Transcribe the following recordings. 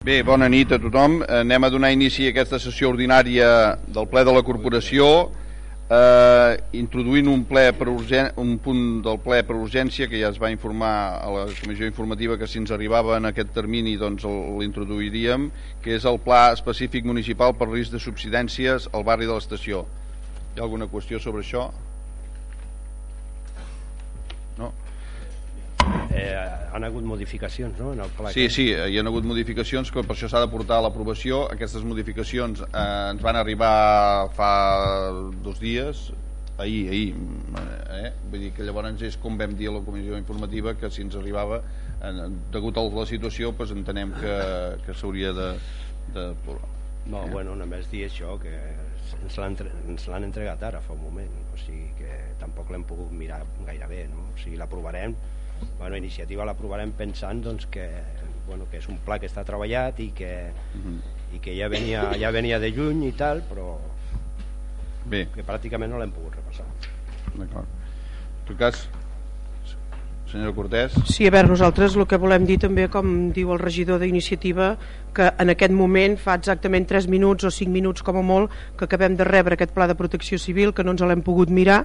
Bé, bona nit a tothom. Anem a donar inici a aquesta sessió ordinària del ple de la corporació, eh, introduint un, ple per urgent, un punt del ple per urgència que ja es va informar a la comissió informativa que si ens arribava en aquest termini doncs l'introduiríem, que és el pla específic municipal per risc de subsidències al barri de l'estació. Hi ha alguna qüestió sobre això? Eh, han hagut modificacions no, en el pla Sí, sí, hi ha hagut modificacions que per això s'ha de portar a l'aprovació aquestes modificacions eh, ens van arribar fa dos dies ahir, ahir eh? vull dir que llavors és com vam dir a la comissió informativa que si ens arribava eh, degut a la situació pues, entenem que, que s'hauria de, de no, eh? bueno, només dir això que ens l'han entregat ara fa un moment o sigui que tampoc l'hem pogut mirar gaire bé no? o sigui l'aprovarem bueno, iniciativa l'aprovarem pensant doncs, que, bueno, que és un pla que està treballat i que, uh mhm. -huh. i que ja venia, ja venia de lluny i tal, però Bé. que pràcticament no l'hem pogut repassar. D'acord. En tot cas, senyora Cortés. Sí, a veure, nosaltres el que volem dir també, com diu el regidor d'iniciativa, que en aquest moment fa exactament 3 minuts o 5 minuts com a molt que acabem de rebre aquest pla de protecció civil, que no ens l'hem pogut mirar,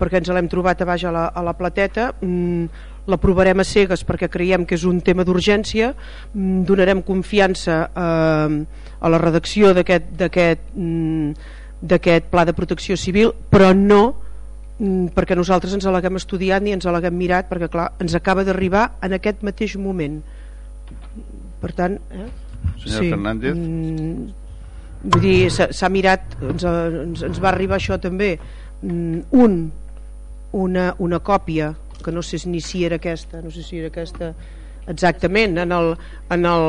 perquè ens l'hem trobat a baix a la, a la plateta mm, l'aprovarem a cegues perquè creiem que és un tema d'urgència. Mm, donarem confiança eh, a la redacció d'aquest mm, d'aquest pla de protecció civil però no mm, perquè nosaltres ens l'haguem estudiat ni ens l'haguem mirat perquè clar, ens acaba d'arribar en aquest mateix moment. Per tant eh? senyora sí, Fernández? Mm, vull dir, s'ha mirat ens, ens, ens va arribar això també. Mm, un una, una còpia que no sé ni si era aquesta, no sé si era aquesta exactament, en el, en el,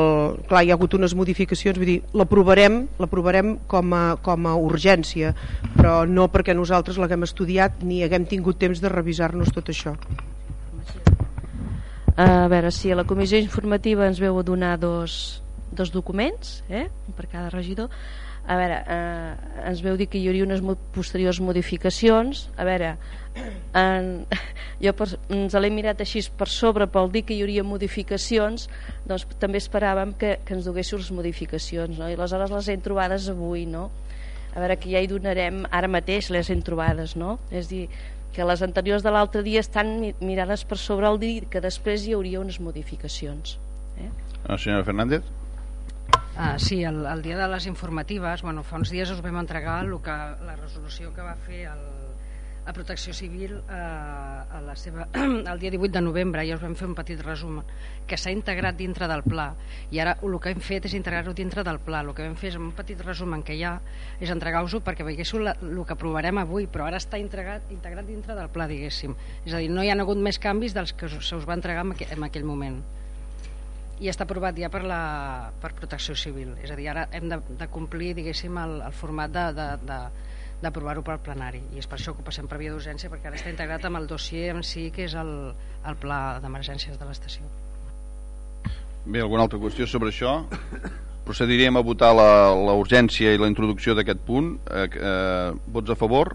clar, hi ha hagut unes modificacions, vull dir, l'aprovarem l'aprovarem com, a, com a urgència, però no perquè nosaltres l'haguem estudiat ni haguem tingut temps de revisar-nos tot això. A veure, si a la comissió informativa ens veu donar dos, dos documents, eh, per cada regidor, a veure, eh, ens veu dir que hi hauria unes posteriors modificacions a veure en, jo per, ens l'he mirat així per sobre pel dir que hi hauria modificacions doncs també esperàvem que, que ens duguéssiu les modificacions no? i aleshores les hem trobades avui no? a veure que ja hi donarem ara mateix les hem trobades no? és dir, que les anteriors de l'altre dia estan mirades per sobre el dir que després hi hauria unes modificacions eh? Ah, senyora Fernández Ah, sí, el, el dia de les informatives, bueno, fa uns dies us vam entregar el que, la resolució que va fer el, a Protecció Civil eh, a la seva, el dia 18 de novembre i us vam fer un petit resum que s'ha integrat dintre del pla. I ara el que hem fet és integrar-ho dintre del pla. El que vam fer és un petit resum en què hi ha és entregar-vos-ho perquè veiéssiu el que aprovarem avui però ara està integrat, integrat dintre del pla diguéssim. És a dir, no hi ha hagut més canvis dels que se us va entregar en aquell, en aquell moment. I està aprovat ja per, la, per protecció civil. És a dir, ara hem de, de complir diguéssim el, el format de, de, de d'aprovar-ho pel plenari i és per això que ho passem per via d'urgència perquè ara està integrat amb el dossier en si que és el, el pla d'emergències de l'estació Bé, alguna altra qüestió sobre això? Procediríem a votar la, la urgència i la introducció d'aquest punt eh, eh, vots a favor?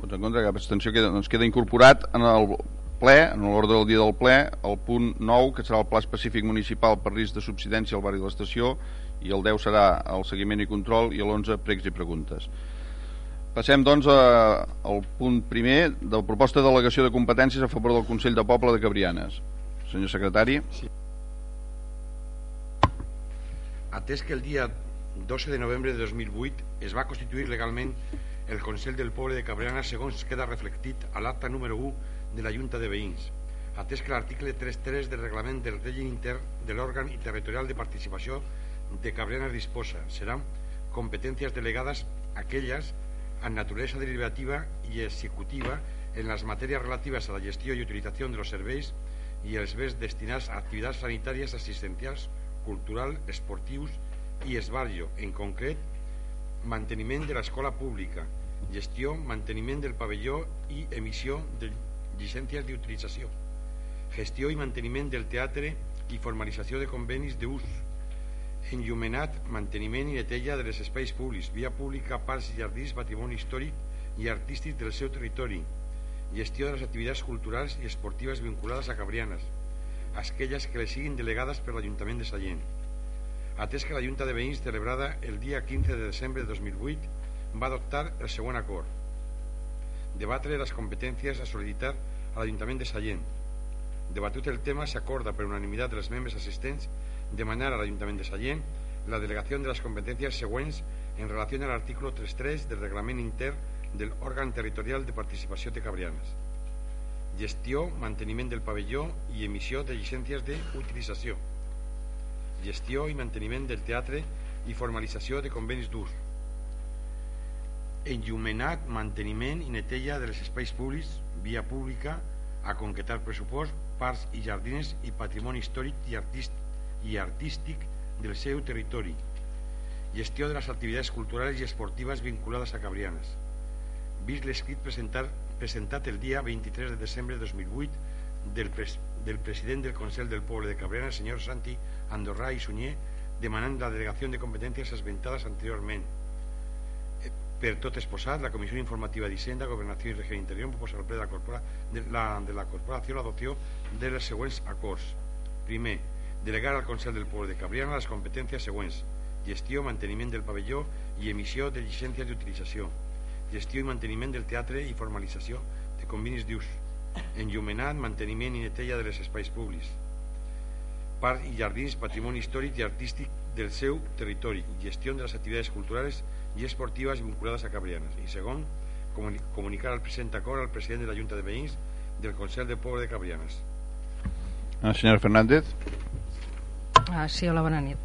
vots en contra? Cap abstenció queda, doncs queda incorporat en el ple, en l'ordre del dia del ple, el punt 9, que serà el pla específic municipal per risc de subsidència al barri de l'estació, i el 10 serà el seguiment i control, i l'11 pregs i preguntes. Passem, doncs, a, al punt primer de la proposta de delegació de competències a favor del Consell de Poble de Cabrianes. Senyor secretari. Sí. Atès que el dia 12 de novembre de 2008 es va constituir legalment el Consell del Poble de Cabrianes segons queda reflectit a l'acta número 1 de la Junta de Veïns, atès que l'article 3.3 del reglament del règim intern de l'òrgan i territorial de participació de Cabrianes disposa seran competències delegades aquelles en naturalesa deliberativa i executiva en les matèries relatives a la gestió i utilització de los serveis i els béns destinats a activitats sanitàries, assistencials, cultural, esportius i esbarjo, en concret, manteniment de l'escola pública, gestió, manteniment del pavelló i emissió de llicències d'utilització, gestió i manteniment del teatre i formalització de convenis d'ús, enllumenat, manteniment i neteja de les espais públics, via pública, parcs i jardins, patrimoni històric i artístic del seu territori, gestió de les activitats culturals i esportives vinculades a Cabrianes, aquelles que les siguin delegades per l'Ajuntament de Sallent, Atès que la Junta de Veïns, celebrada el dia 15 de desembre de 2008, va adoptar el següent acord. Debatre les competències a sol·licitar a l'Ajuntament de Sallent. Debatut el tema, s'acorda per unanimitat dels membres assistents demanar a l'Ajuntament de Sallent la delegació de les competències següents en relació al artículo 3.3 del reglament intern del òrgan territorial de participació de Cabrianes. Gestió, manteniment del pavelló i emissió de llicències d'utilització. Gestió i manteniment del teatre i formalització de convenis d'ús. Enllumenat, manteniment i neteja dels espais públics, via pública, a concretar pressupost, parcs i jardines i patrimoni històric i, artist, i artístic del seu territori. Gestió de les activitats culturals i esportives vinculades a Cabrianes. Vist l'escrit presentat el dia 23 de desembre de 2008 del, pres, del president del Consell del Poble de Cabrianes, senyor Santi Andorrà i Sunyer, demanant la delegació de competències esmentades anteriorment. Eh, per tot exposat, la Comissió Informativa d'Hisenda, Governació i Regió Interior proposa al ple de la, corpora, de la, de la corporació l'adopció dels següents acords. Primer, delegar al Consell del Poble de Cabriana les competències següents gestió, manteniment del pavelló i emissió de llicències d'utilització, gestió i manteniment del teatre i formalització de convenis d'ús, enllumenat, manteniment i neteja dels espais públics, parc i jardins, patrimoni històric i artístic del seu territori, gestió de les activitats culturals i esportives vinculades a Cabrianes. I segon, comunicar al present acord al president de la Junta de Veïns del Consell de Poble de Cabrianes. Ah, senyora Fernández. Ah, sí, hola, bona nit.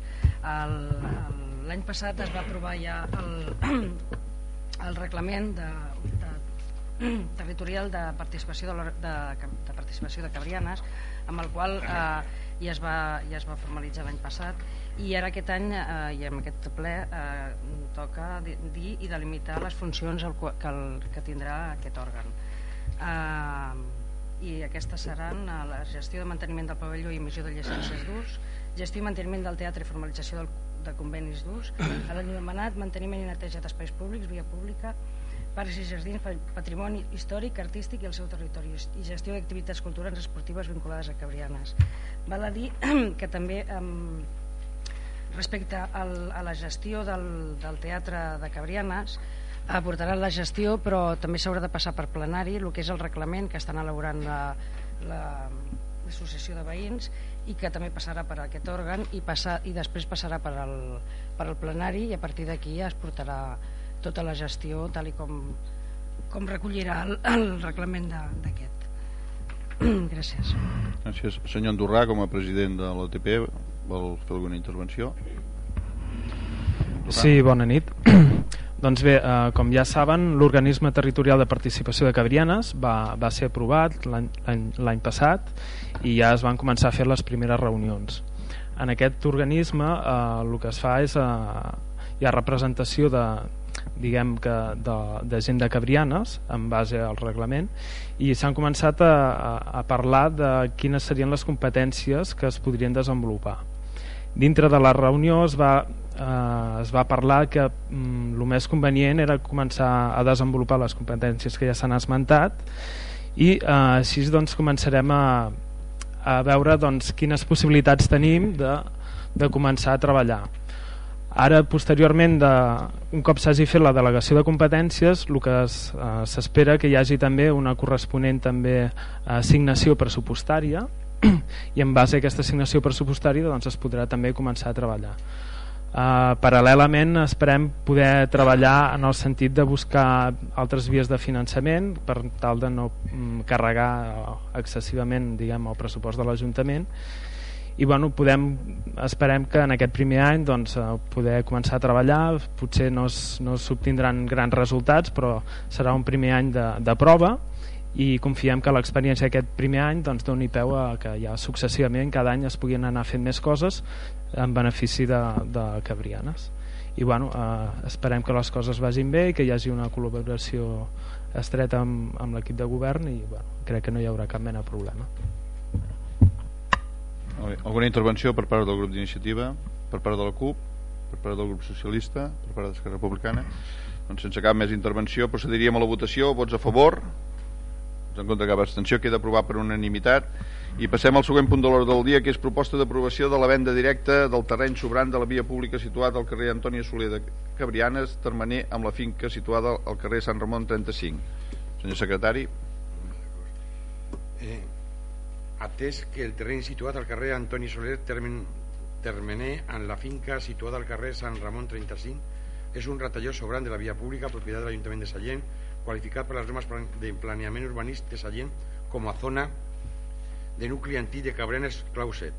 L'any passat es va aprovar ja el, el reglament de, de, territorial de participació de, de, de participació de Cabrianes amb el qual eh, ja, es va, ja es va formalitzar l'any passat. I ara aquest any eh, i amb aquest ple eh, toca dir i delimitar les funcions el, que, el, que tindrà aquest òrgan. Eh, i aquestes seran eh, la gestió de manteniment del pavelló i emissió de llicències d'ús gestió i manteniment del teatre i formalització del, de convenis d'ús, a l'anomenat manteniment i neteja d'espais públics, via pública, parcs i jardins, patrimoni històric, artístic i el seu territori i gestió d'activitats culturals esportives vinculades a Cabrianes. Val a dir que també um, respecte al, a la gestió del, del teatre de Cabrianes aportaran la gestió però també s'haurà de passar per plenari el que és el reglament que estan elaborant l'associació la, de veïns i que també passarà per aquest òrgan i, passar, i després passarà per al, per al plenari i a partir d'aquí ja es portarà tota la gestió tal i com, com recollirà el, el reglament d'aquest. Gràcies. Gràcies. Senyor Andorrà, com a president de l'OTP, vol fer alguna intervenció? Sí, bona nit. Doncs bé, eh, com ja saben, l'organisme territorial de participació de Cabrianes va, va ser aprovat l'any passat i ja es van començar a fer les primeres reunions. En aquest organisme eh, el que es fa és eh, hi ha representació de, diguem que de, de gent de Cabrianes en base al reglament i s'han començat a, a, a parlar de quines serien les competències que es podrien desenvolupar dintre de la reunió es va eh, es va parlar que mm, el més convenient era començar a desenvolupar les competències que ja s'han esmentat i eh, així doncs començarem a, a veure doncs, quines possibilitats tenim de, de començar a treballar. Ara, posteriorment, de, un cop s'hagi fet la delegació de competències, el que eh, s'espera que hi hagi també una corresponent també assignació pressupostària i en base a aquesta assignació pressupostària doncs, es podrà també començar a treballar. Uh, paral·lelament esperem poder treballar en el sentit de buscar altres vies de finançament per tal de no um, carregar excessivament diguem, el pressupost de l'Ajuntament. I bueno, podem, esperem que en aquest primer any doncs, uh, poder començar a treballar. Potser no s'obtindran grans resultats però serà un primer any de, de prova. I confiem que l'experiència d'aquest primer any doncs, doni peu a que ja successivament cada any es puguin anar fent més coses en benefici de, de Cabrianes. I bueno, eh, esperem que les coses vagin bé i que hi hagi una col·laboració estreta amb, amb l'equip de govern i bueno, crec que no hi haurà cap mena de problema. Alguna intervenció per part del grup d'iniciativa? Per part de la CUP? Per part del grup socialista? Per part d'Esquerra Republicana? Doncs sense cap més intervenció procediríem a la votació. Vots a favor en contra cap abstenció queda aprovat per unanimitat I passem al següent punt de l'hora del dia, que és proposta d'aprovació de la venda directa del terreny sobrant de la via pública situat al carrer Antònia Soler de Cabrianes, termener amb la finca situada al carrer Sant Ramon 35. Senyor secretari. Eh, atès que el terreny situat al carrer Antoni Soler termen, termener en la finca situada al carrer Sant Ramon 35 és un ratalló sobrant de la via pública propietat de l'Ajuntament de Sallent qualificat per les normes de planeament urbanístic de Sallent com a zona de nucli antic de Cabrenes Clauset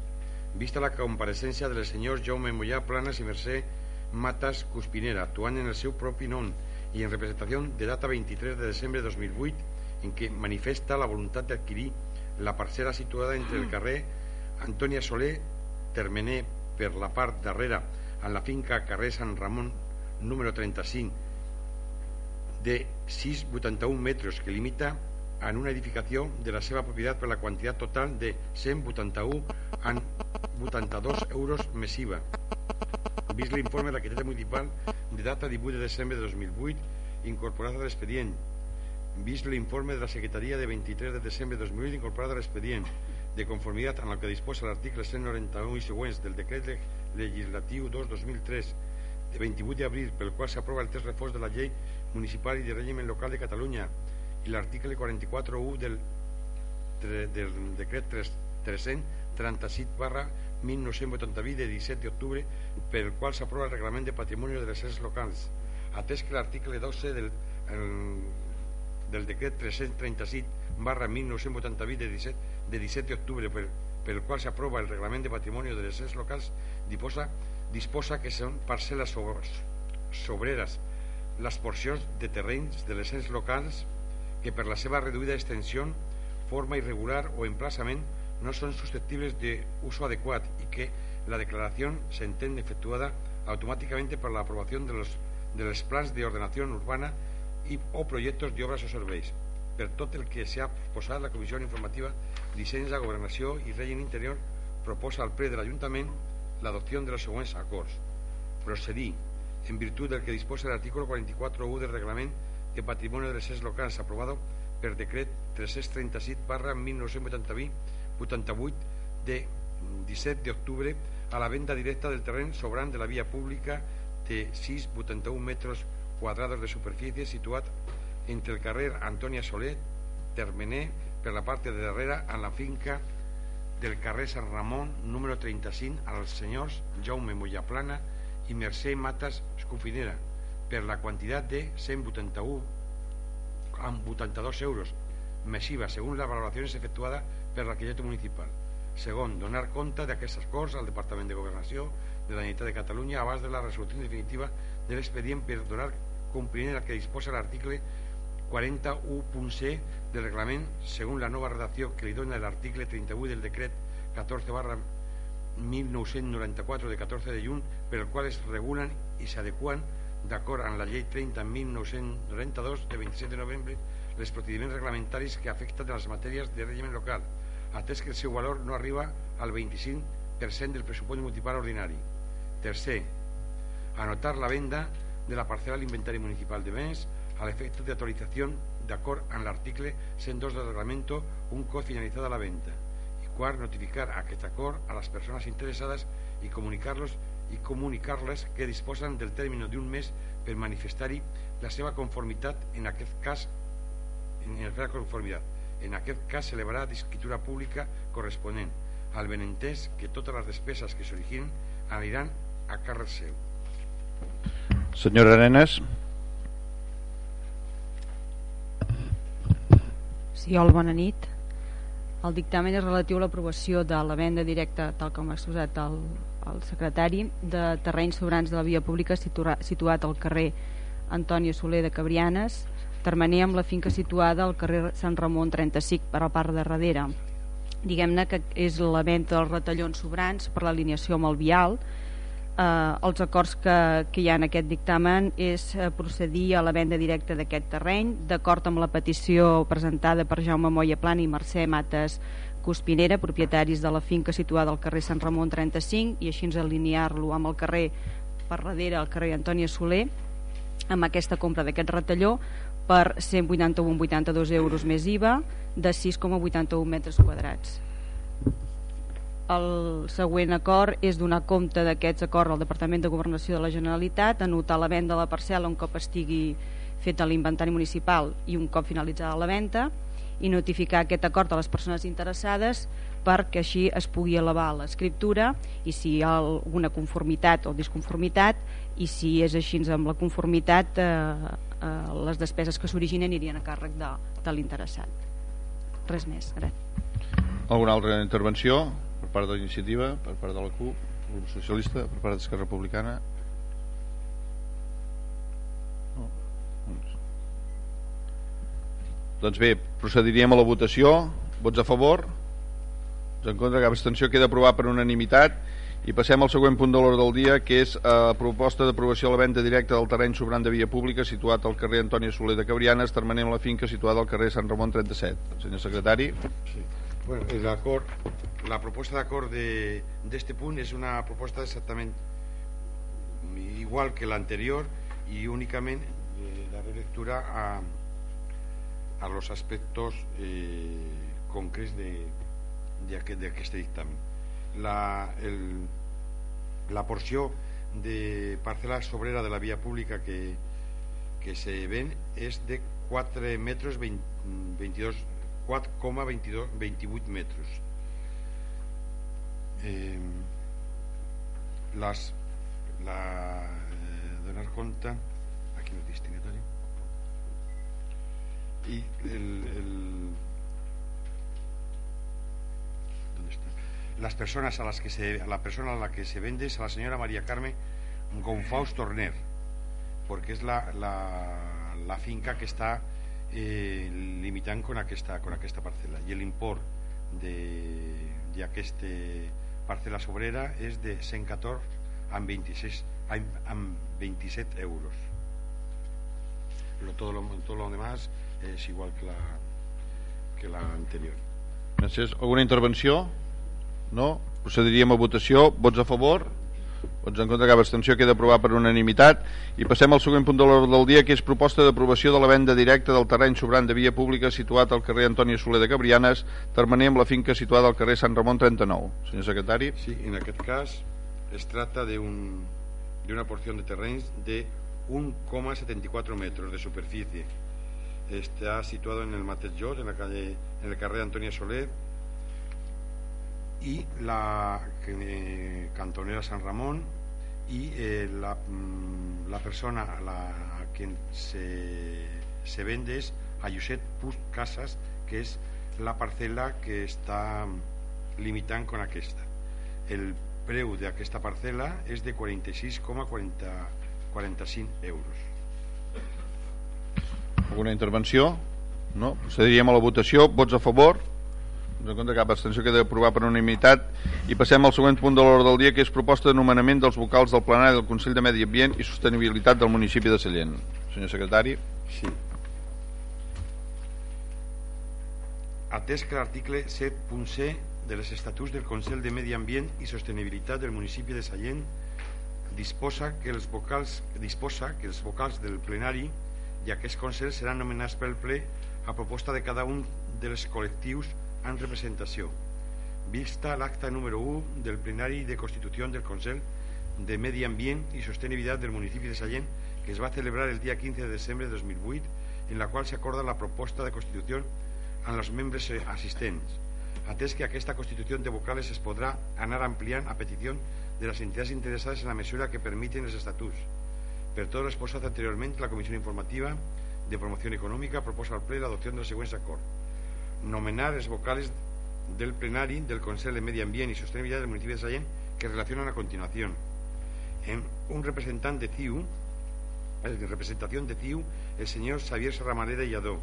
vista la compareixença dels senyors Jaume Mollà Planas i Mercè Matas Cuspinera actuant en el seu propi nom i en representació de data 23 de desembre de 2008 en què manifesta la voluntat d'adquirir la parcel·la situada entre el carrer Antònia Soler Termener per la part darrere en la finca carrer Sant Ramon número 35 de 6,81 metres que limita en una edificació de la seva propietat per la quantitat total de 181 en 82 euros mesiva vist l'informe de l'arquitecte municipal de data 18 de desembre de 2008 incorporat a l'expedient. Vist l'informe de la Secretaria de 23 de desembre de 2008 incorporat a l'expedient. De conformitat amb el que disposa l'article 191 i següents del decret legislatiu 2-2003 de 28 d'abril pel qual s'aprova el test reforç de la llei municipal i de règim local de Catalunya i l'article 44.1 del, del decret 3, 337 barra 1988 de 17 d'octubre per el qual s'aprova el reglament de patrimoni de les ens locals atès que l'article 12 del el, del decret 337 barra 1988 de 17 de 17 d'octubre per, per el qual s'aprova el reglament de patrimoni de les ens locals disposa, disposa que són parcel·les sobreres les porcions de terrenys de les ens locals que per la seva reduïda extensió, forma irregular o emplaçament no són susceptibles d'ús adequat i que la declaració s'entén efectuada automàticament per l'aprovació de los, de los plans de urbana i, o projectes d'obres o serveis. Per tot el que s'ha posat, la Comissió Informativa d'Hisenda, Governació i Règim Interior proposa al ple de l'Ajuntament l'adopció de los següents acords. Procedir, en virtut del que disposa l'article 44.1 del Reglament de Patrimoni de les Cens Locals aprovat per decret 337 barra 1988 de 17 d'octubre a la venda directa del terreny sobrant de la via pública de 6,81 metres quadrados de superficie situat entre el carrer Antònia Soler, Termener, per la part de darrere en la finca del carrer Sant Ramon, número 35, als senyors Jaume Mollaplana i Mercè Matas Escofinera, per la quantitat de 181 amb 82 euros mesiva, segons les valoracions efectuades per l'arquitecte municipal. Segon, donar compte d'aquests acords al Departament de Governació de la Generalitat de Catalunya abans de la resolució definitiva de l'expedient per donar compliment al que disposa l'article 41.c del reglament segons la nova redacció que li dona l'article 38 del decret 14 barra 1994 de 14 de juny per el qual es regulen i s'adequen d'acord amb la llei 30.1992 de 27 de novembre les procediments reglamentaris que afecten les matèries de règim local atès que el valor no arriba al 25% del pressupost municipal ordinari. Tercer anotar la venda de la parcel·la a l'inventari municipal de béns a l'efecte de autorización de acord amb l'article 102 del reglamento un cop finalitzada la venda quart, notificar aquest acord a les persones interessades i comunicar-los i comunicar-les que disposen del tèrmino d'un mes per manifestar-hi la seva conformitat en aquest cas en el de conformitat en aquest cas s'elevarà d'escritura pública corresponent al benentès que totes les despeses que s'originen aniran a càrrec seu Senyora Arenas. Sí, hola, bona nit. El dictamen és relatiu a l'aprovació de la venda directa, tal com ha exposat el, el secretari, de terrenys sobrans de la via pública situa, situat al carrer Antònia Soler de Cabrianes, termener amb la finca situada al carrer Sant Ramon 35 per a part de darrere. Diguem-ne que és la venda dels retallons sobrans per l'alineació amb el vial, eh, els acords que, que hi ha en aquest dictamen és eh, procedir a la venda directa d'aquest terreny d'acord amb la petició presentada per Jaume Moya Plan i Mercè Mates Cuspinera, propietaris de la finca situada al carrer Sant Ramon 35 i així alinear-lo amb el carrer per darrere al carrer Antònia Soler amb aquesta compra d'aquest retalló per 181,82 euros més IVA de 6,81 metres quadrats el següent acord és donar compte d'aquests acords al Departament de Governació de la Generalitat, anotar la venda de la parcel·la un cop estigui feta l'inventari municipal i un cop finalitzada la venda i notificar aquest acord a les persones interessades perquè així es pugui elevar l'escriptura i si hi ha alguna conformitat o disconformitat i si és així amb la conformitat eh, eh, les despeses que s'originen anirien a càrrec de, de l'interessat res més gràcies. alguna altra intervenció part de l'iniciativa per part de la CUP, grup socialista per part d'Esquerra Republicana no. doncs. doncs bé procediríem a la votació vots a favor vots en contra, cap abstenció queda aprovat per unanimitat i passem al següent punt de l'ordre del dia, que és eh, proposta d'aprovació a la venda directa del terreny sobrant de via pública situat al carrer Antònia Soler de Cabrianes, termenem la finca situada al carrer Sant Ramon 37. Senyor secretari. Sí. Bueno, el acord, la proposta d'acord d'este de, punt és una proposta exactament igual que l'anterior i únicament de darrere lectura a, a los aspectos eh, concrets d'aquest aquest dictamen. La, el, la porció de parcel·la sobrera de la via pública que, que se ven és de 4 metres 20, 22 4,28 metres eh, les la, eh, donar compte aquí no és destinatori i el, el las personas a las que se, la persona a la que se vende es a la señora María Carmen Gonfaus Torner, porque es la, la, la finca que está eh, limitant con aquesta, con aquesta parcel·la i l'import d'aquesta parcel·la sobrera és de 114 amb 26 amb, amb 27 euros lo, todo, lo, todo lo demás es igual que la que la anterior Gràcies. Alguna intervenció? No? Procediríem a votació. Vots a favor? Vots en contra, cap abstenció queda aprovat per unanimitat. I passem al següent punt de l'ordre del dia que és proposta d'aprovació de la venda directa del terreny sobrant de via pública situat al carrer Antoni Soler de Cabrianes termener amb la finca situada al carrer Sant Ramon 39 senyor secretari? Sí, en aquest cas es tracta de, un, porción de terrenys de 1,74 metros de superficie está situado en el mateix lloc en, la calle, en el carrer Antonia Soler y la eh, cantonera San Ramón y eh, la, mm, la, persona a, la, a quien se, se, vende es a Josep Puig Casas, que es la parcel·la que està limitant con aquesta. El preu d'aquesta parcel·la és de 46,45 euros. Alguna intervenció? No? Procediríem a la votació. Vots a favor? En compte cap abstenció queda aprovat per unanimitat. I passem al següent punt de l'ordre del dia que és proposta de nomenament dels vocals del plenari del Consell de Medi Ambient i Sostenibilitat del municipi de Sallent. Senyor secretari? Sí. atès que l'article 7.c de les estatuts del Consell de Medi Ambient i Sostenibilitat del municipi de Sallent disposa que els vocals disposa que els vocals del plenari i aquests consells seran nomenats pel ple a proposta de cada un dels col·lectius en representació. Vista l'acta número 1 del plenari de constitució del Consell de Medi Ambient i Sostenibilitat del municipi de Sallent que es va celebrar el dia 15 de desembre de 2008 en la qual s'acorda la proposta de constitució amb els membres assistents atès que aquesta constitució de vocales es podrà anar ampliant a petició de les entitats interessades en la mesura que permiten els estatuts. Per tot l'exposat anteriorment, la Comissió Informativa de Promoció Econòmica proposa al ple l'adopció dels següents acords nomenar els vocales del plenari del Consell de Medi Ambient i Sostenibilitat del municipi de Sallent que relacionan a continuació en un representant de CIU en representació de CIU el senyor Xavier Serramalera Lladó.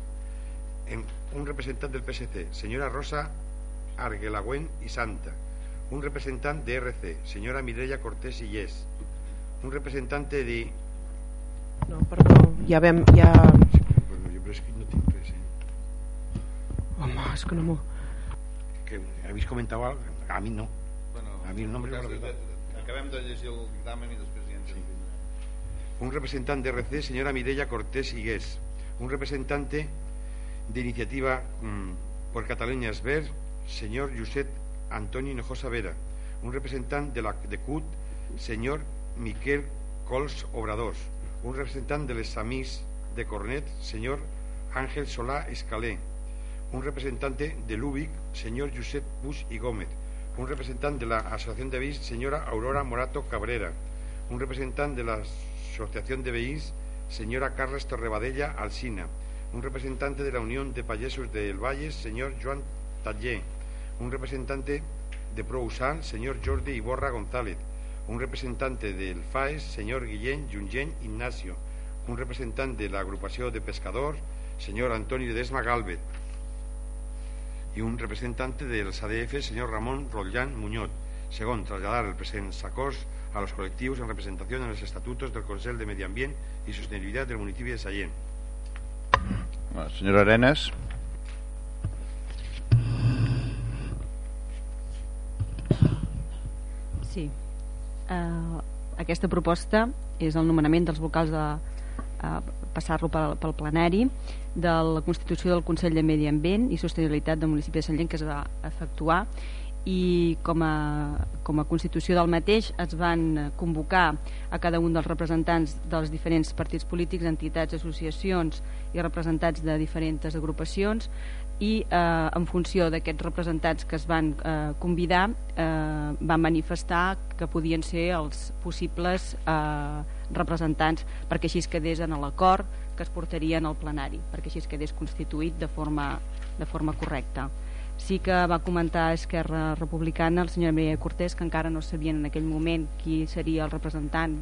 En un representant del PSC senyora Rosa Arguelagüen i Santa. Un representant de RC senyora Mireia Cortés i Yes. Un representant de no, perdó, ja vam ja... Home, és que no m'ho... Que habéis comentado algo, a mí no. bueno, a mí el nombre lo acabem de llegir el dictamen i després ja ens Sí. un representante de RC, señora Mireia Cortés Higués, un representante de Iniciativa mm, por Cataluña Esber, señor Josep Antoni Hinojosa Vera, un representant de la de CUT, senyor Miquel Cols Obradors, un representant de les SAMIS de Cornet, senyor Ángel Solá Escalé, un representante de l'UBIC, señor Josep Bush y Gómez, un representante de la Asociación de BIS, señora Aurora Morato Cabrera, un representante de la Asociación de BIS, señora Carles Torrebadella Alsina, un representante de la Unión de Payesos del Valle, señor Joan Tallé, un representante de ProUSAL, señor Jordi Iborra González, un representante del FAES, señor Guillén Junyen Ignacio, un representante de la agrupación de pescadores, señor Antonio Ledesma Galvez, y un representante del SADF, señor Ramón Rollán Muñoz. Según trasladar el presente SACOS a los colectivos en representación en los estatutos del Consejo de Medio Ambiente y Sostenibilidad del municipio de Sallén. La senyora Arenas. Sí. Uh, aquesta proposta és el nomenament dels vocals de uh, passar-lo pel, pel plenari de la Constitució del Consell de Medi Ambient i Sostenibilitat del municipi de Sant Llen que es va efectuar i com a, com a constitució del mateix es van convocar a cada un dels representants dels diferents partits polítics, entitats, associacions i representats de diferents agrupacions i eh, en funció d'aquests representants que es van eh, convidar eh, van manifestar que podien ser els possibles eh, representants perquè així es quedés en l'acord que es portarien al plenari perquè així es quedés constituït de forma, de forma correcta. Sí que va comentar Esquerra Republicana el senyor Maria Cortés que encara no sabien en aquell moment qui seria el representant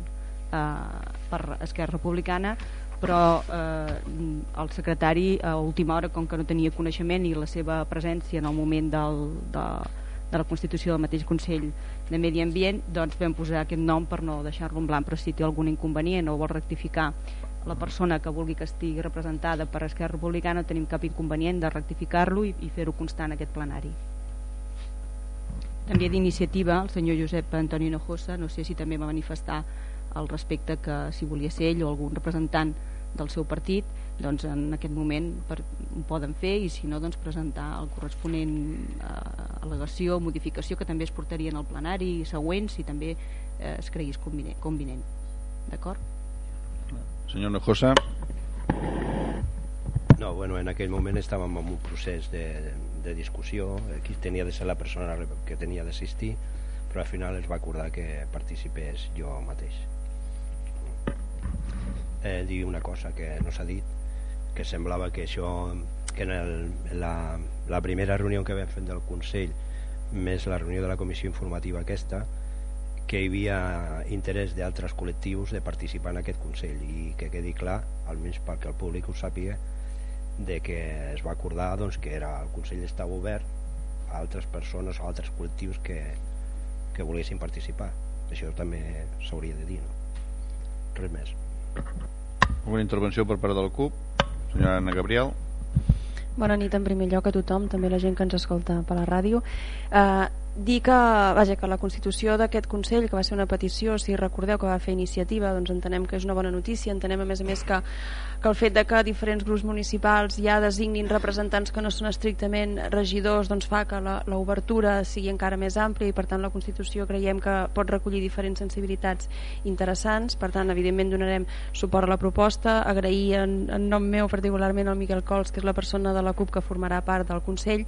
eh, per Esquerra Republicana però eh, el secretari a última hora com que no tenia coneixement i la seva presència en el moment del, de, de la constitució del mateix Consell de Medi Ambient doncs vam posar aquest nom per no deixar-lo en blanc. Però si té algun inconvenient o vol rectificar la persona que vulgui que estigui representada per Esquerra Republicana tenim cap inconvenient de rectificar-lo i, i fer-ho constant aquest plenari també d'iniciativa el senyor Josep Antoni Hinojosa no sé si també va manifestar al respecte que si volia ser ell o algun representant del seu partit doncs en aquest moment per, ho poden fer i si no doncs presentar el corresponent eh, al·legació, modificació que també es portarien al plenari següent si també eh, es creguis convinent, convinent. d'acord? Senyor Nojosa. No, bueno, en aquell moment estàvem en un procés de, de discussió. Qui tenia de ser la persona que tenia d'assistir però al final es va acordar que participés jo mateix. Eh, dir una cosa que no s'ha dit que semblava que això que en el, la, la primera reunió que vam fer del Consell més la reunió de la comissió informativa aquesta que hi havia interès d'altres col·lectius de participar en aquest Consell i que quedi clar, almenys perquè el públic ho sàpiga de que es va acordar doncs, que era el Consell estava obert a altres persones o altres col·lectius que, que volguessin participar això també s'hauria de dir no? res més una intervenció per part del CUP senyora Anna Gabriel Bona nit en primer lloc a tothom, també la gent que ens escolta per la ràdio. Eh, dir que, vaja, que la constitució d'aquest Consell, que va ser una petició, si recordeu que va fer iniciativa, doncs entenem que és una bona notícia, entenem a més a més que, que el fet de que diferents grups municipals ja designin representants que no són estrictament regidors doncs fa que l'obertura sigui encara més àmplia i per tant la Constitució creiem que pot recollir diferents sensibilitats interessants, per tant evidentment donarem suport a la proposta, agrair en, en nom meu particularment al Miquel Cols, que és la persona de la CUP que formarà part del Consell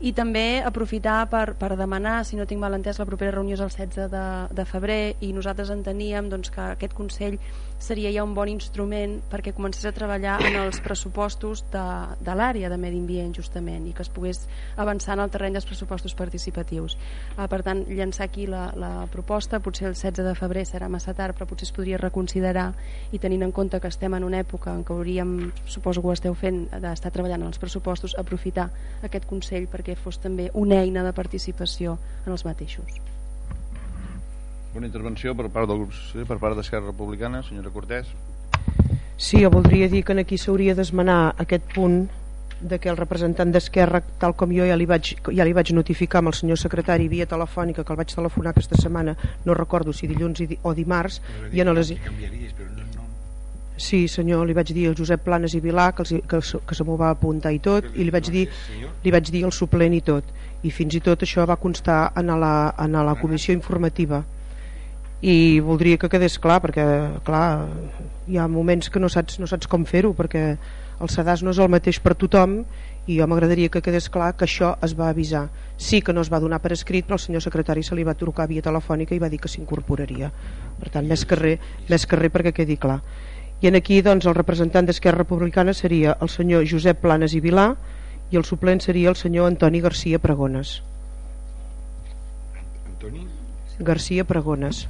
i també aprofitar per, per demanar, si no tinc mal entès, la propera reunió és el 16 de, de febrer i nosaltres enteníem doncs, que aquest Consell seria ja un bon instrument perquè comencés a treballar en els pressupostos de, de l'àrea de medi ambient justament i que es pogués avançar en el terreny dels pressupostos participatius. Ah, per tant, llançar aquí la, la proposta, potser el 16 de febrer serà massa tard, però potser es podria reconsiderar i tenint en compte que estem en una època en què hauríem, suposo que ho esteu fent, d'estar treballant en els pressupostos, aprofitar aquest Consell perquè fos també una eina de participació en els mateixos. Una intervenció per part del grup per part d'Esquerra Republicana, senyora Cortés. Sí, jo voldria dir que aquí s'hauria d'esmenar aquest punt de que el representant d'Esquerra, tal com jo ja li, vaig, ja li vaig notificar amb el senyor secretari via telefònica, que el vaig telefonar aquesta setmana, no recordo si dilluns o dimarts, i en les... Sí, senyor, li vaig dir al Josep Planes i Vilà que, els, que, que se m'ho va apuntar i tot i li vaig dir li vaig dir el suplent i tot. I fins i tot això va constar en la, en la comissió informativa i voldria que quedés clar perquè clar, hi ha moments que no saps, no saps com fer-ho perquè el sedàs no és el mateix per tothom i jo m'agradaria que quedés clar que això es va avisar. Sí que no es va donar per escrit però el senyor secretari se li va trucar via telefònica i va dir que s'incorporaria. Per tant més que res, més que res perquè quedi clar. I en aquí doncs, el representant d'Esquerra Republicana seria el senyor Josep Planes i Vilà i el suplent seria el senyor Antoni Garcia Pregones. Antoni? Garcia Pregones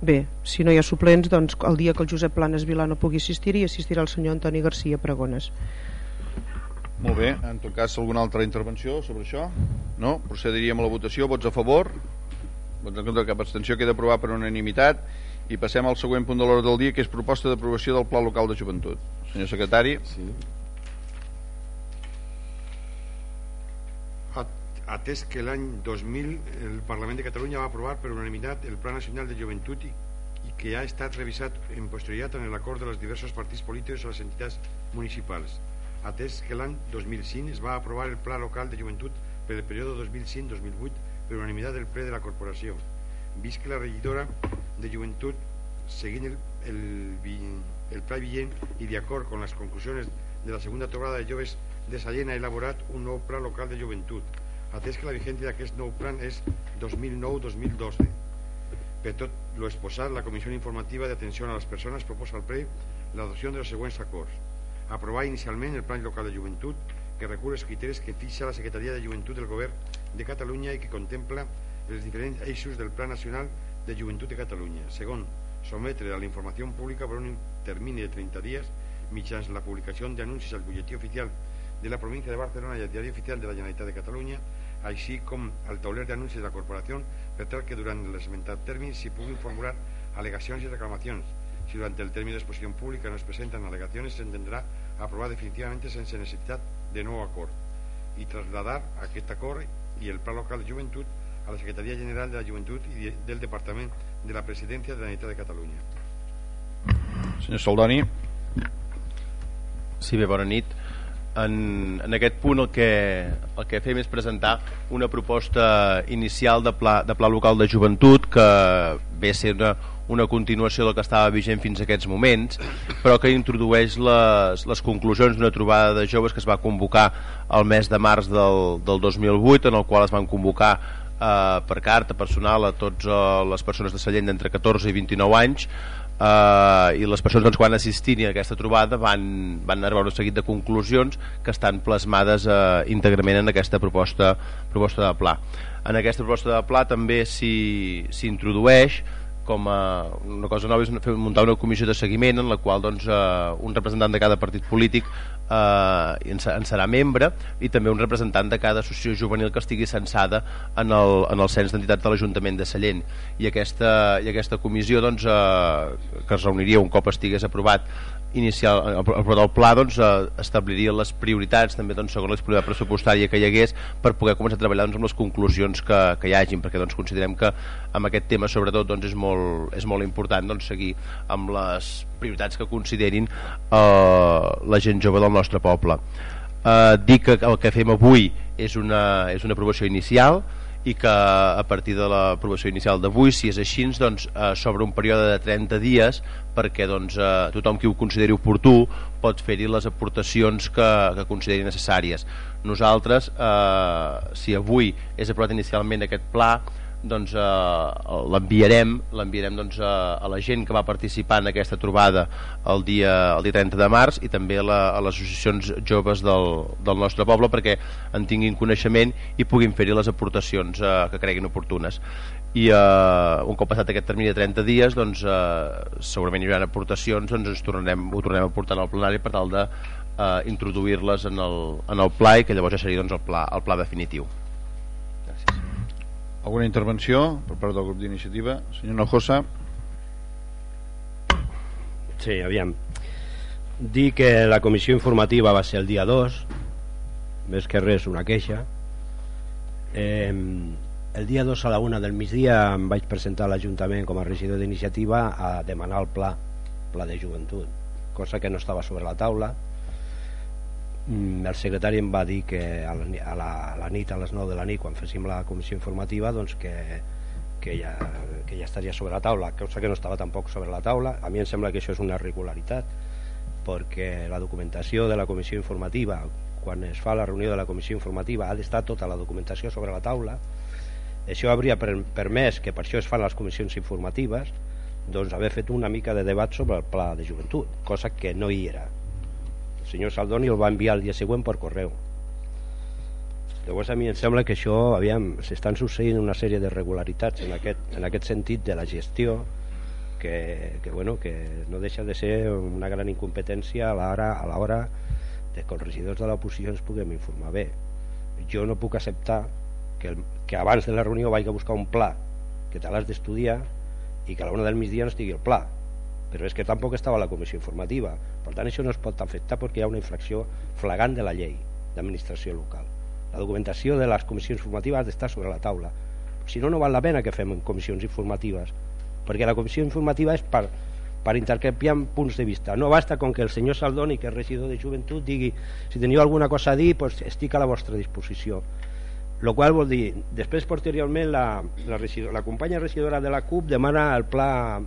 Bé, si no hi ha suplents, doncs el dia que el Josep Planes Vilà no pugui assistir hi assistirà el senyor Antoni Garcia Pregones. Molt bé, en tot cas alguna altra intervenció sobre això? No? Procediríem a la votació, vots a favor? Vots en contra, cap abstenció, queda aprovat per unanimitat i passem al següent punt de l'hora del dia que és proposta d'aprovació del Pla Local de Joventut. Senyor secretari. Sí. Atès que l'any 2000 el Parlament de Catalunya va aprovar per unanimitat el Pla Nacional de Joventut i, i que ha estat revisat en posterioritat en l'acord dels diversos partits polítics o les entitats municipals. Atès que l'any 2005 es va aprovar el Pla Local de Joventut per el període 2005-2008 per unanimitat del ple de la corporació. Vist que la regidora de Joventut, seguint el, el, el pla vigent i d'acord amb les conclusions de la segona trobada de joves de Sallent ha elaborat un nou pla local de joventut atès que la vigència d'aquest nou plan és 2009-2012. Per tot lo exposat, la Comissió Informativa d'Atenció a les Persones proposa al ple l'adopció dels següents acords. Aprovar inicialment el Plan Local de Joventut que recull els criteris que fixa la Secretaria de Joventut del Govern de Catalunya i que contempla els diferents eixos del Pla Nacional de Joventut de Catalunya. Segon, sometre a la informació pública per un termini de 30 dies mitjans la publicació d'anuncis al butlletí oficial de la província de Barcelona i al diari oficial de la Generalitat de Catalunya així com al tauler d'anuncis de la corporació per tal que durant l'esmentat termini s'hi puguin formular al·legacions i reclamacions. Si durant el termini d'exposició pública no es presenten al·legacions s'entendrà aprovar definitivament sense necessitat de nou acord i trasladar aquest acord i el Pla Local de Joventut a la Secretaria General de la Joventut i del Departament de la Presidència de la Generalitat de Catalunya. Senyor Soldoni. Sí, bé, bona nit en, en aquest punt el que, el que fem és presentar una proposta inicial de pla, de pla local de joventut que ve a ser una, una continuació del que estava vigent fins a aquests moments però que introdueix les, les conclusions d'una trobada de joves que es va convocar el mes de març del, del 2008 en el qual es van convocar eh, per carta personal a totes eh, les persones de Sallent d'entre 14 i 29 anys eh, i les persones doncs, quan assistin a aquesta trobada van, van arribar a un seguit de conclusions que estan plasmades eh, íntegrament en aquesta proposta, proposta de pla. En aquesta proposta de pla també s'introdueix com a una cosa nova és fer, muntar una comissió de seguiment en la qual doncs, eh, un representant de cada partit polític eh, en, serà membre i també un representant de cada associació juvenil que estigui censada en el, en el cens d'entitats de l'Ajuntament de Sallent. I aquesta, i aquesta comissió doncs, eh, que es reuniria un cop estigués aprovat inicial, el, el, el pla doncs, eh, establiria les prioritats també doncs, segons disponibilitat pressupostària que hi hagués per poder començar a treballar doncs, amb les conclusions que, que hi hagin perquè doncs, considerem que amb aquest tema sobretot doncs, és, molt, és molt important doncs, seguir amb les prioritats que considerin eh, la gent jove del nostre poble. Eh, dir que el que fem avui és una, és una aprovació inicial i que a partir de l'aprovació inicial d'avui, si és així, doncs, eh, sobre un període de 30 dies perquè doncs, eh, tothom qui ho consideri oportú pot fer-hi les aportacions que, que consideri necessàries. Nosaltres, eh, si avui és aprovat inicialment aquest pla, doncs, eh, l'enviarem l'enviarem doncs, a, a la gent que va participar en aquesta trobada el dia, el dia 30 de març i també la, a les associacions joves del, del nostre poble perquè en tinguin coneixement i puguin fer-hi les aportacions eh, que creguin oportunes. I eh, un cop passat aquest termini de 30 dies doncs, eh, segurament hi haurà aportacions doncs ens tornarem, ho tornarem a portar al plenari per tal de eh, introduir-les en, el, en el pla i que llavors ja seria doncs, el, pla, el pla definitiu alguna intervenció per part del grup d'iniciativa? Senyor Nojosa. Sí, aviam. Dir que la comissió informativa va ser el dia 2, més que res una queixa. Eh, el dia 2 a la una del migdia em vaig presentar a l'Ajuntament com a regidor d'iniciativa a demanar el pla, pla de joventut, cosa que no estava sobre la taula. Mm, el secretari em va dir que a la, a la, a la nit, a les 9 de la nit, quan féssim la comissió informativa, doncs que, que, ja, que ja estaria sobre la taula, cosa que no estava tampoc sobre la taula. A mi em sembla que això és una regularitat, perquè la documentació de la comissió informativa, quan es fa la reunió de la comissió informativa, ha d'estar tota la documentació sobre la taula, això hauria permès, que per això es fan les comissions informatives, doncs haver fet una mica de debat sobre el pla de joventut, cosa que no hi era. Senyor Saldoni el va enviar el dia següent per correu. Llavors a mi em sembla que això, aviam, s'estan succeint una sèrie de regularitats en aquest, en aquest sentit de la gestió que, que, bueno, que no deixa de ser una gran incompetència a l'hora a l'hora de que els regidors de l'oposició ens puguem informar bé. Jo no puc acceptar que, el, que abans de la reunió vaig a buscar un pla que te l'has d'estudiar i que a la del migdia no estigui el pla però és que tampoc estava la comissió informativa. Per tant això no es pot afectar perquè hi ha una infracció flagant de la llei d'administració local. La documentació de les comissions informatives ha d'estar sobre la taula. Si no, no val la pena que fem comissions informatives perquè la comissió informativa és per, per intercanviar punts de vista. No basta con que el senyor Saldoni que és regidor de joventut digui si teniu alguna cosa a dir pues estic a la vostra disposició. El qual vol dir, després posteriorment la, la, la companya regidora de la CUP demana el pla,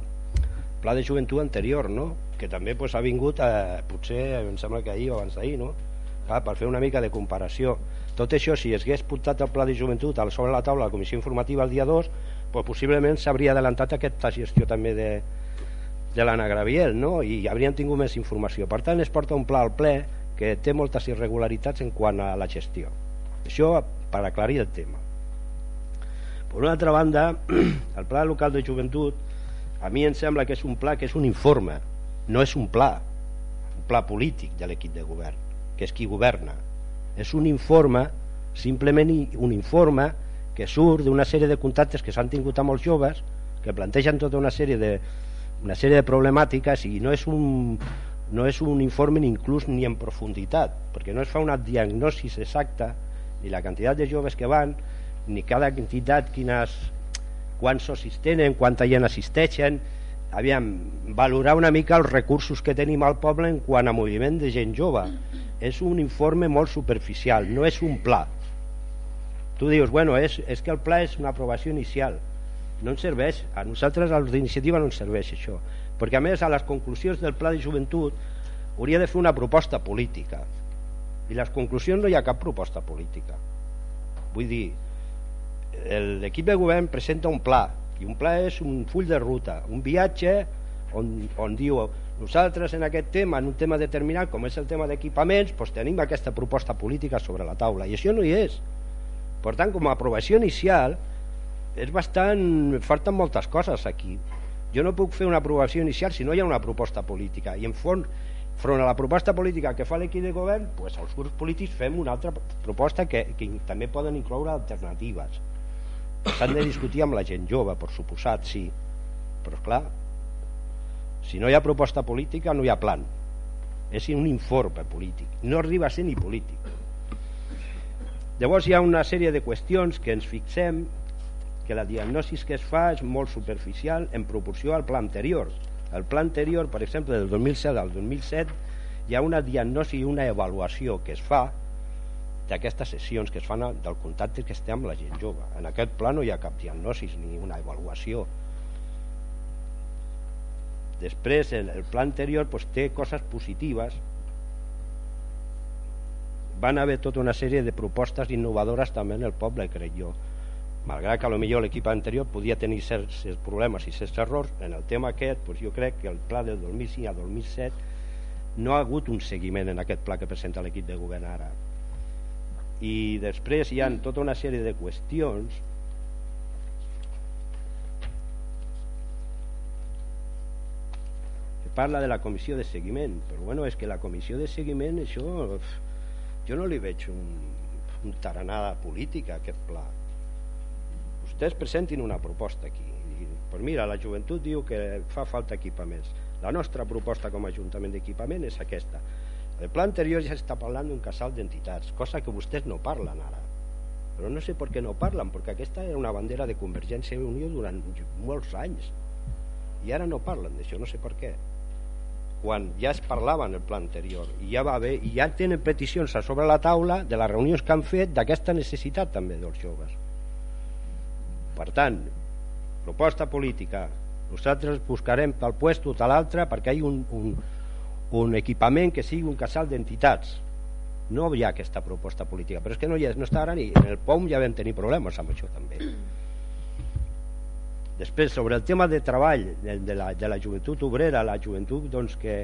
pla de joventut anterior, no? que també pues, ha vingut, a, potser em sembla que ahir o abans d'ahir, no? Clar, per fer una mica de comparació. Tot això, si es hagués portat el pla de joventut sobre la taula de la comissió informativa el dia 2, pues, possiblement s'hauria adelantat aquesta gestió també de, de l'Anna Graviel, no? i haurien tingut més informació. Per tant, es porta un pla al ple que té moltes irregularitats en quant a la gestió. Això per aclarir el tema. Per una altra banda, el Pla Local de Joventut a mi em sembla que és un pla que és un informe, no és un pla, un pla polític de l'equip de govern, que és qui governa. És un informe, simplement un informe que surt d'una sèrie de contactes que s'han tingut amb els joves, que plantegen tota una sèrie de, una sèrie de problemàtiques i no és un, no és un informe ni inclús ni en profunditat, perquè no es fa una diagnosi exacta ni la quantitat de joves que van, ni cada entitat quines, quants socis tenen, quanta gent assisteixen, aviam, valorar una mica els recursos que tenim al poble en quant a moviment de gent jove. És un informe molt superficial, no és un pla. Tu dius, bueno, és, és que el pla és una aprovació inicial. No ens serveix, a nosaltres, als d'iniciativa, no ens serveix això. Perquè, a més, a les conclusions del pla de joventut hauria de fer una proposta política i les conclusions no hi ha cap proposta política vull dir l'equip de govern presenta un pla i un pla és un full de ruta un viatge on, on diu nosaltres en aquest tema, en un tema determinat com és el tema d'equipaments doncs tenim aquesta proposta política sobre la taula i això no hi és. Per tant com a aprovació inicial és bastant... falten moltes coses aquí. Jo no puc fer una aprovació inicial si no hi ha una proposta política i en fons front a la proposta política que fa l'equip de govern pues els grups polítics fem una altra proposta que, que també poden incloure alternatives s'han de discutir amb la gent jove per suposat, sí. Però clar si no hi ha proposta política no hi ha plan. És un informe polític. No arriba a ser ni polític. Llavors hi ha una sèrie de qüestions que ens fixem que la diagnosi que es fa és molt superficial en proporció al pla anterior. El pla anterior, per exemple, del 2007 al 2007, hi ha una diagnosi i una avaluació que es fa d'aquestes sessions que es fan del contacte que estem amb la gent jove. En aquest pla no hi ha cap diagnosi ni una avaluació. Després, el, el pla anterior pues, té coses positives. Van haver tota una sèrie de propostes innovadores també en el poble, crec jo malgrat que millor l'equip anterior podia tenir certs, problemes i certs errors, en el tema aquest doncs jo crec que el pla del 2005 al 2007 no ha hagut un seguiment en aquest pla que presenta l'equip de govern ara. I després hi ha tota una sèrie de qüestions. Que parla de la comissió de seguiment, però bueno, és que la comissió de seguiment, això, jo no li veig un, un taranada política a aquest pla. Vostès presentin una proposta aquí. Pues mira, la joventut diu que fa falta equipaments. La nostra proposta com a Ajuntament d'Equipament és aquesta el pla anterior ja està parlant d'un casal d'entitats cosa que vostès no parlen ara. Però no sé per què no parlen perquè aquesta era una bandera de Convergència i Unió durant molts anys. I ara no parlen d'això, no sé per què. Quan ja es parlava en el pla anterior i ja va haver, i ja tenen peticions a sobre la taula de les reunions que han fet d'aquesta necessitat també dels joves. Per tant proposta política nosaltres buscarem tal puesto o tal altre perquè hi ha un, un, un equipament que sigui un casal d'entitats. No hi ha aquesta proposta política però és que no, hi ha, no està ara ni en el POM ja vam tenir problemes amb això també. Després sobre el tema de treball de, de, la, de la joventut obrera la joventut doncs que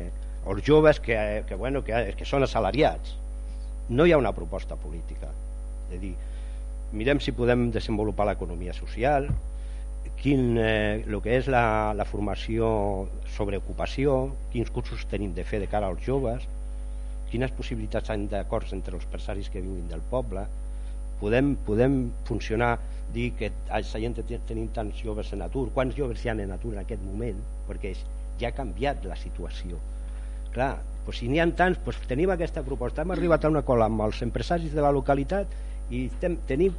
els joves que, que, bueno, que, que són assalariats. No hi ha una proposta política. És a dir, mirem si podem desenvolupar l'economia social quin, eh, el que és la, la formació sobre ocupació quins cursos tenim de fer de cara als joves quines possibilitats han d'acords entre els empresaris que viuen del poble. Podem, podem funcionar dir que a Sallent tenim tants joves en atur. Quants joves hi ha en atur en aquest moment? Perquè ja ha canviat la situació. Clar, doncs si n'hi ha tants doncs tenim aquesta proposta. Hem arribat a una cola amb els empresaris de la localitat i estem, tenim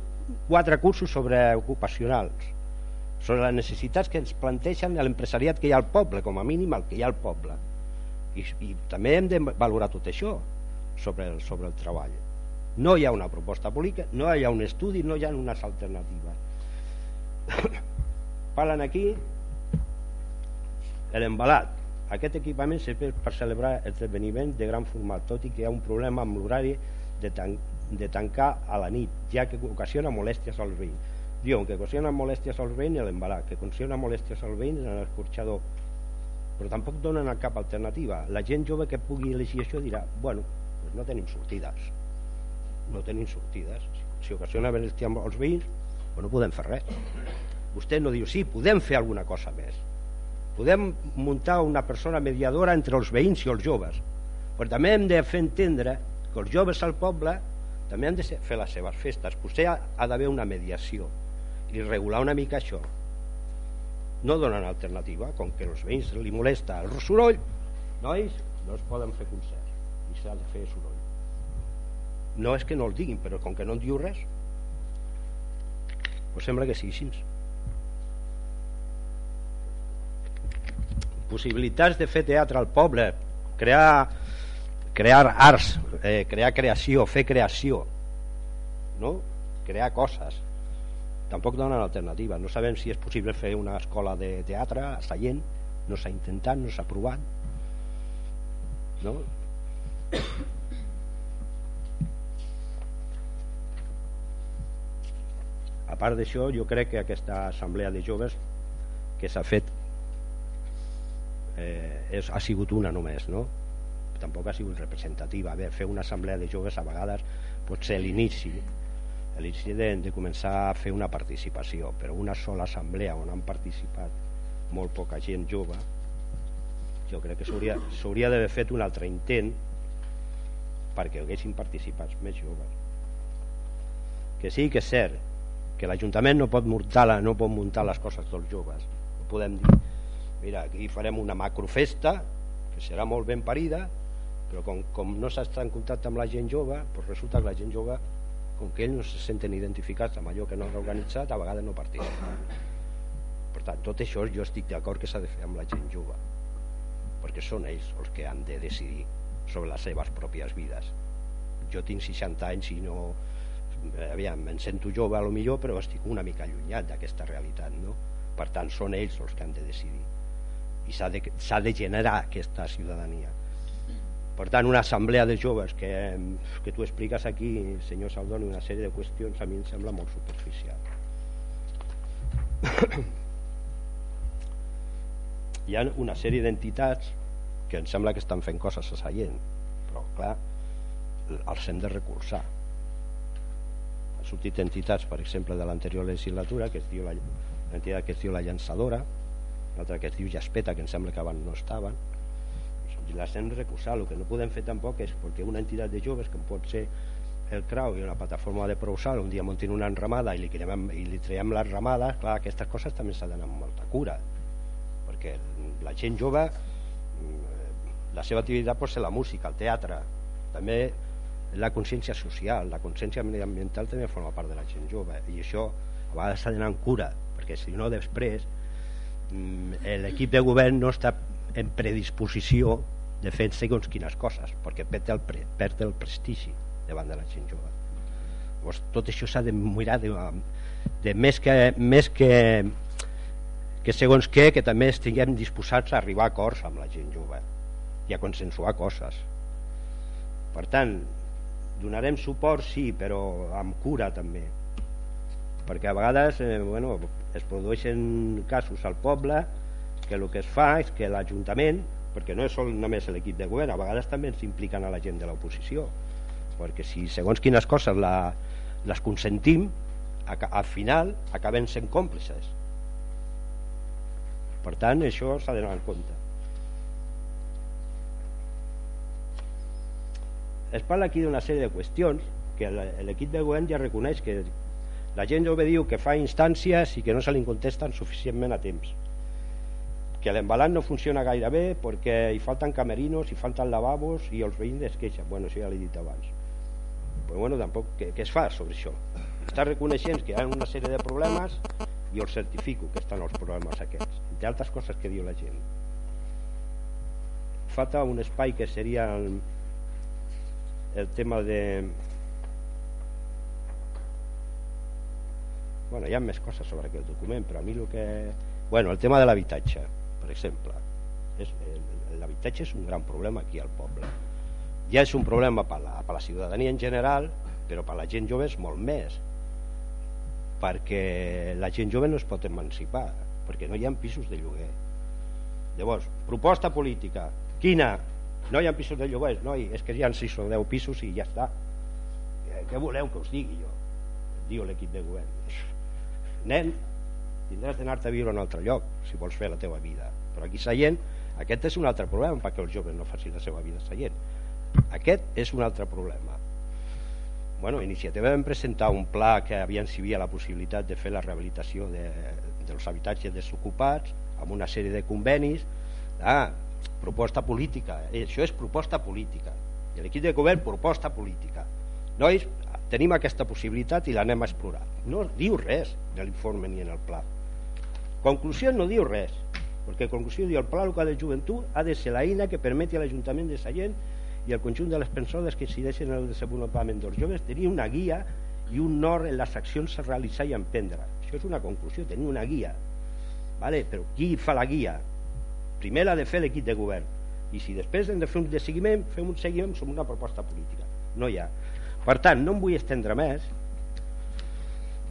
quatre cursos sobre ocupacionals sobre les necessitats que ens planteixen l'empresariat que hi ha al poble com a mínim el que hi ha al poble. I, i també hem de valorar tot això sobre el, sobre el treball. No hi ha una proposta política no hi ha un estudi, no hi ha unes alternatives. Parlen aquí l'embalat aquest equipament serveix per celebrar esdeveniments de gran format tot i que hi ha un problema amb l'horari de, tan, de tancar a la nit ja que ocasiona molèsties als veïns diuen que ocasiona molèsties als veïns l'embalat que ocasiona molèsties als veïns en l'escorxador. Però tampoc donen cap alternativa. La gent jove que pugui elegir això dirà bueno, pues no tenim sortides. No tenim sortides. Si ocasiona amb els veïns pues no podem fer res. Vostè no diu sí, podem fer alguna cosa més. Podem muntar una persona mediadora entre els veïns i els joves. Però també hem de fer entendre que els joves al poble també han de fer les seves festes. Potser ha d'haver una mediació i regular una mica això. No donen alternativa com que els veïns li molesta el soroll nois, no es poden fer concerts i s'ha de fer soroll. No és que no el diguin però com que no en diu res pues sembla que sigui així. Possibilitats de fer teatre al poble crear crear arts eh, crear creació, fer creació no? crear coses tampoc donen alternativa no sabem si és possible fer una escola de teatre a no s'ha intentat, no s'ha provat no? a part d'això jo crec que aquesta assemblea de joves que s'ha fet eh, és, ha sigut una només no? tampoc ha sigut representativa a veure, fer una assemblea de joves a vegades pot ser l'inici l'incident de començar a fer una participació però una sola assemblea on han participat molt poca gent jove jo crec que s'hauria d'haver fet un altre intent perquè haguessin participat més joves. Que sí que és cert que l'Ajuntament no pot muntar no pot muntar les coses dels joves. No podem dir. Mira, aquí farem una macrofesta que serà molt ben parida però com, com no s'està en contacte amb la gent jove doncs resulta que la gent jove com que ells no se senten identificats amb allò que no han organitzat, a vegades no participen. Per tant, tot això jo estic d'acord que s'ha de fer amb la gent jove, perquè són ells els que han de decidir sobre les seves pròpies vides. Jo tinc 60 anys i no... Aviam, em sento jove a lo millor, però estic una mica allunyat d'aquesta realitat, no? Per tant, són ells els que han de decidir. I s'ha de, de generar aquesta ciutadania per tant, una assemblea de joves que, que tu expliques aquí, senyor Saldoni, una sèrie de qüestions a mi em sembla molt superficial. Hi ha una sèrie d'entitats que em sembla que estan fent coses a Sallent, però clar, els hem de recursar. Han sortit entitats, per exemple, de l'anterior legislatura, que es diu la, que es diu la Llançadora, l'altra que es diu Jaspeta, que em sembla que abans no estaven, les hem de recursar el que no podem fer tampoc és perquè una entitat de joves com pot ser el Crau i una plataforma de Prousal un dia muntin una enramada i li, creem, i li traiem les ramades clar, aquestes coses també s'ha d'anar amb molta cura perquè la gent jove mm, la seva activitat pot ser la música, el teatre també la consciència social, la consciència mediambiental també forma part de la gent jove i això a vegades s'ha d'anar en cura perquè si no després mm, l'equip de govern no està en predisposició de fer segons quines coses perquè perd el, pre, perd el prestigi davant de la gent jove. Llavors, tot això s'ha de mirar de, de més que, més que que segons què, que també estiguem disposats a arribar a acords amb la gent jove i a consensuar coses. Per tant donarem suport sí, però amb cura també. Perquè a vegades eh, bueno, es produeixen casos al poble que el que es fa és que l'Ajuntament perquè no és només l'equip de govern a vegades també s'impliquen a la gent de l'oposició. Perquè si segons quines coses la, les consentim al final acaben sent còmplices. Per tant això s'ha d'anar en compte. Es parla aquí d'una sèrie de qüestions que l'equip de govern ja reconeix que la gent jove diu que fa instàncies i que no se li contesten suficientment a temps que l'embalat no funciona gaire bé perquè hi falten camerinos, hi falten lavabos i els veïns es queixen. Bueno, això ja l'he dit abans. Però bueno, tampoc, què, què es fa sobre això? està reconeixent que hi ha una sèrie de problemes i els certifico que estan els problemes aquests entre altres coses que diu la gent. Falta un espai que seria el, el tema de bueno, hi ha més coses sobre aquest document però a mi el que... bueno, el tema de l'habitatge per exemple l'habitatge és un gran problema aquí al poble. Ja és un problema per la, per la ciutadania en general però per la gent jove és molt més perquè la gent jove no es pot emancipar perquè no hi ha pisos de lloguer. Llavors, proposta política quina? no hi ha pisos de lloguer noi, és que hi ha 6 o 10 pisos i ja està. Eh, què voleu que us digui jo? Diu l'equip de govern. Nen tindràs d'anar-te a viure a un altre lloc si vols fer la teva vida però aquí Seient aquest és un altre problema perquè els joves no facin la seva vida Seient. Aquest és un altre problema. Bueno, Iniciativa vam presentar un pla que havia la possibilitat de fer la rehabilitació de, dels habitatges desocupats amb una sèrie de convenis. Ah, proposta política. Eh, això és proposta política. I l'equip de govern proposta política. Nois, tenim aquesta possibilitat i l'anem a explorar. No diu res de l'informe ni en el pla. Conclusió no diu res perquè conclusió diu el pla local de joventut ha de ser la eina que permeti a l'Ajuntament de Sallent i al conjunt de les persones que incideixen en el desenvolupament dels joves tenir una guia i un nord en les accions a realitzar i emprendre. Això és una conclusió, tenir una guia vale? però qui fa la guia? primer l'ha de fer l'equip de govern. I si després hem de fer un de seguiment fem un seguiment sobre una proposta política. No hi ha. Per tant no em vull estendre més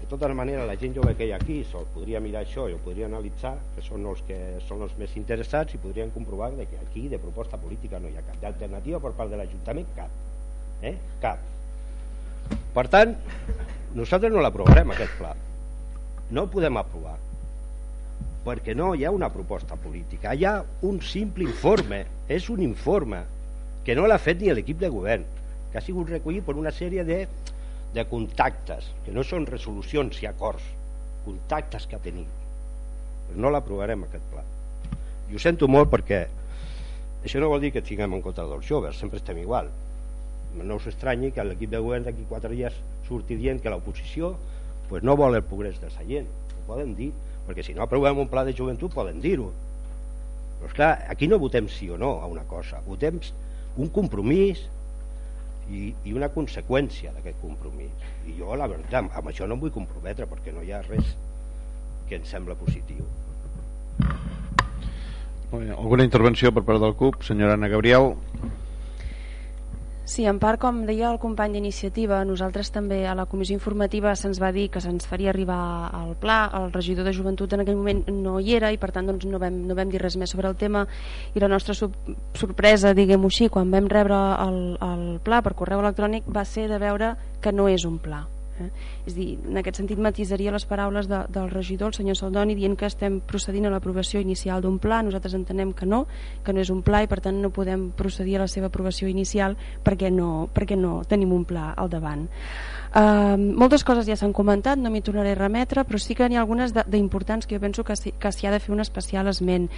de tota manera la gent jove que hi ha aquí se'l podria mirar això i ho podria analitzar que són els que són els més interessats i podrien comprovar que aquí de proposta política no hi ha cap d'alternativa per part de l'Ajuntament cap eh? cap. Per tant nosaltres no l'aprovarem aquest pla. No el podem aprovar perquè no hi ha una proposta política. Hi ha un simple informe és un informe que no l'ha fet ni l'equip de govern que ha sigut recollit per una sèrie de, de contactes que no són resolucions i acords contactes que ha tenit però no l'aprovarem aquest pla. I ho sento molt perquè això no vol dir que tinguem en compte dels joves sempre estem igual. No us estranyi que l'equip de govern d'aquí quatre dies surti dient que l'oposició pues, no vol el progrés de sa gent. Ho poden dir perquè si no aprovem un pla de joventut poden dir-ho. Però esclar, aquí no votem sí o no a una cosa. Votem un compromís i, i una conseqüència d'aquest compromís. I jo la veritat amb això no em vull comprometre perquè no hi ha res que em sembla positiu. Alguna intervenció per part del CUP? Senyora Anna Gabriel Sí, en part, com deia el company d'iniciativa, nosaltres també a la comissió informativa se'ns va dir que se'ns faria arribar al pla, el regidor de joventut en aquell moment no hi era i per tant doncs, no, vam, no vam dir res més sobre el tema. I la nostra sorpresa, diguem-ho així, quan vam rebre el, el pla per correu electrònic va ser de veure que no és un pla Eh? És dir, en aquest sentit matisaria les paraules de, del regidor, el senyor Saldoni, dient que estem procedint a l'aprovació inicial d'un pla, nosaltres entenem que no, que no és un pla i per tant no podem procedir a la seva aprovació inicial perquè no, perquè no tenim un pla al davant. Uh, moltes coses ja s'han comentat, no m'hi tornaré a remetre, però sí que n'hi ha algunes d'importants que jo penso que s'hi ha de fer un especial esment.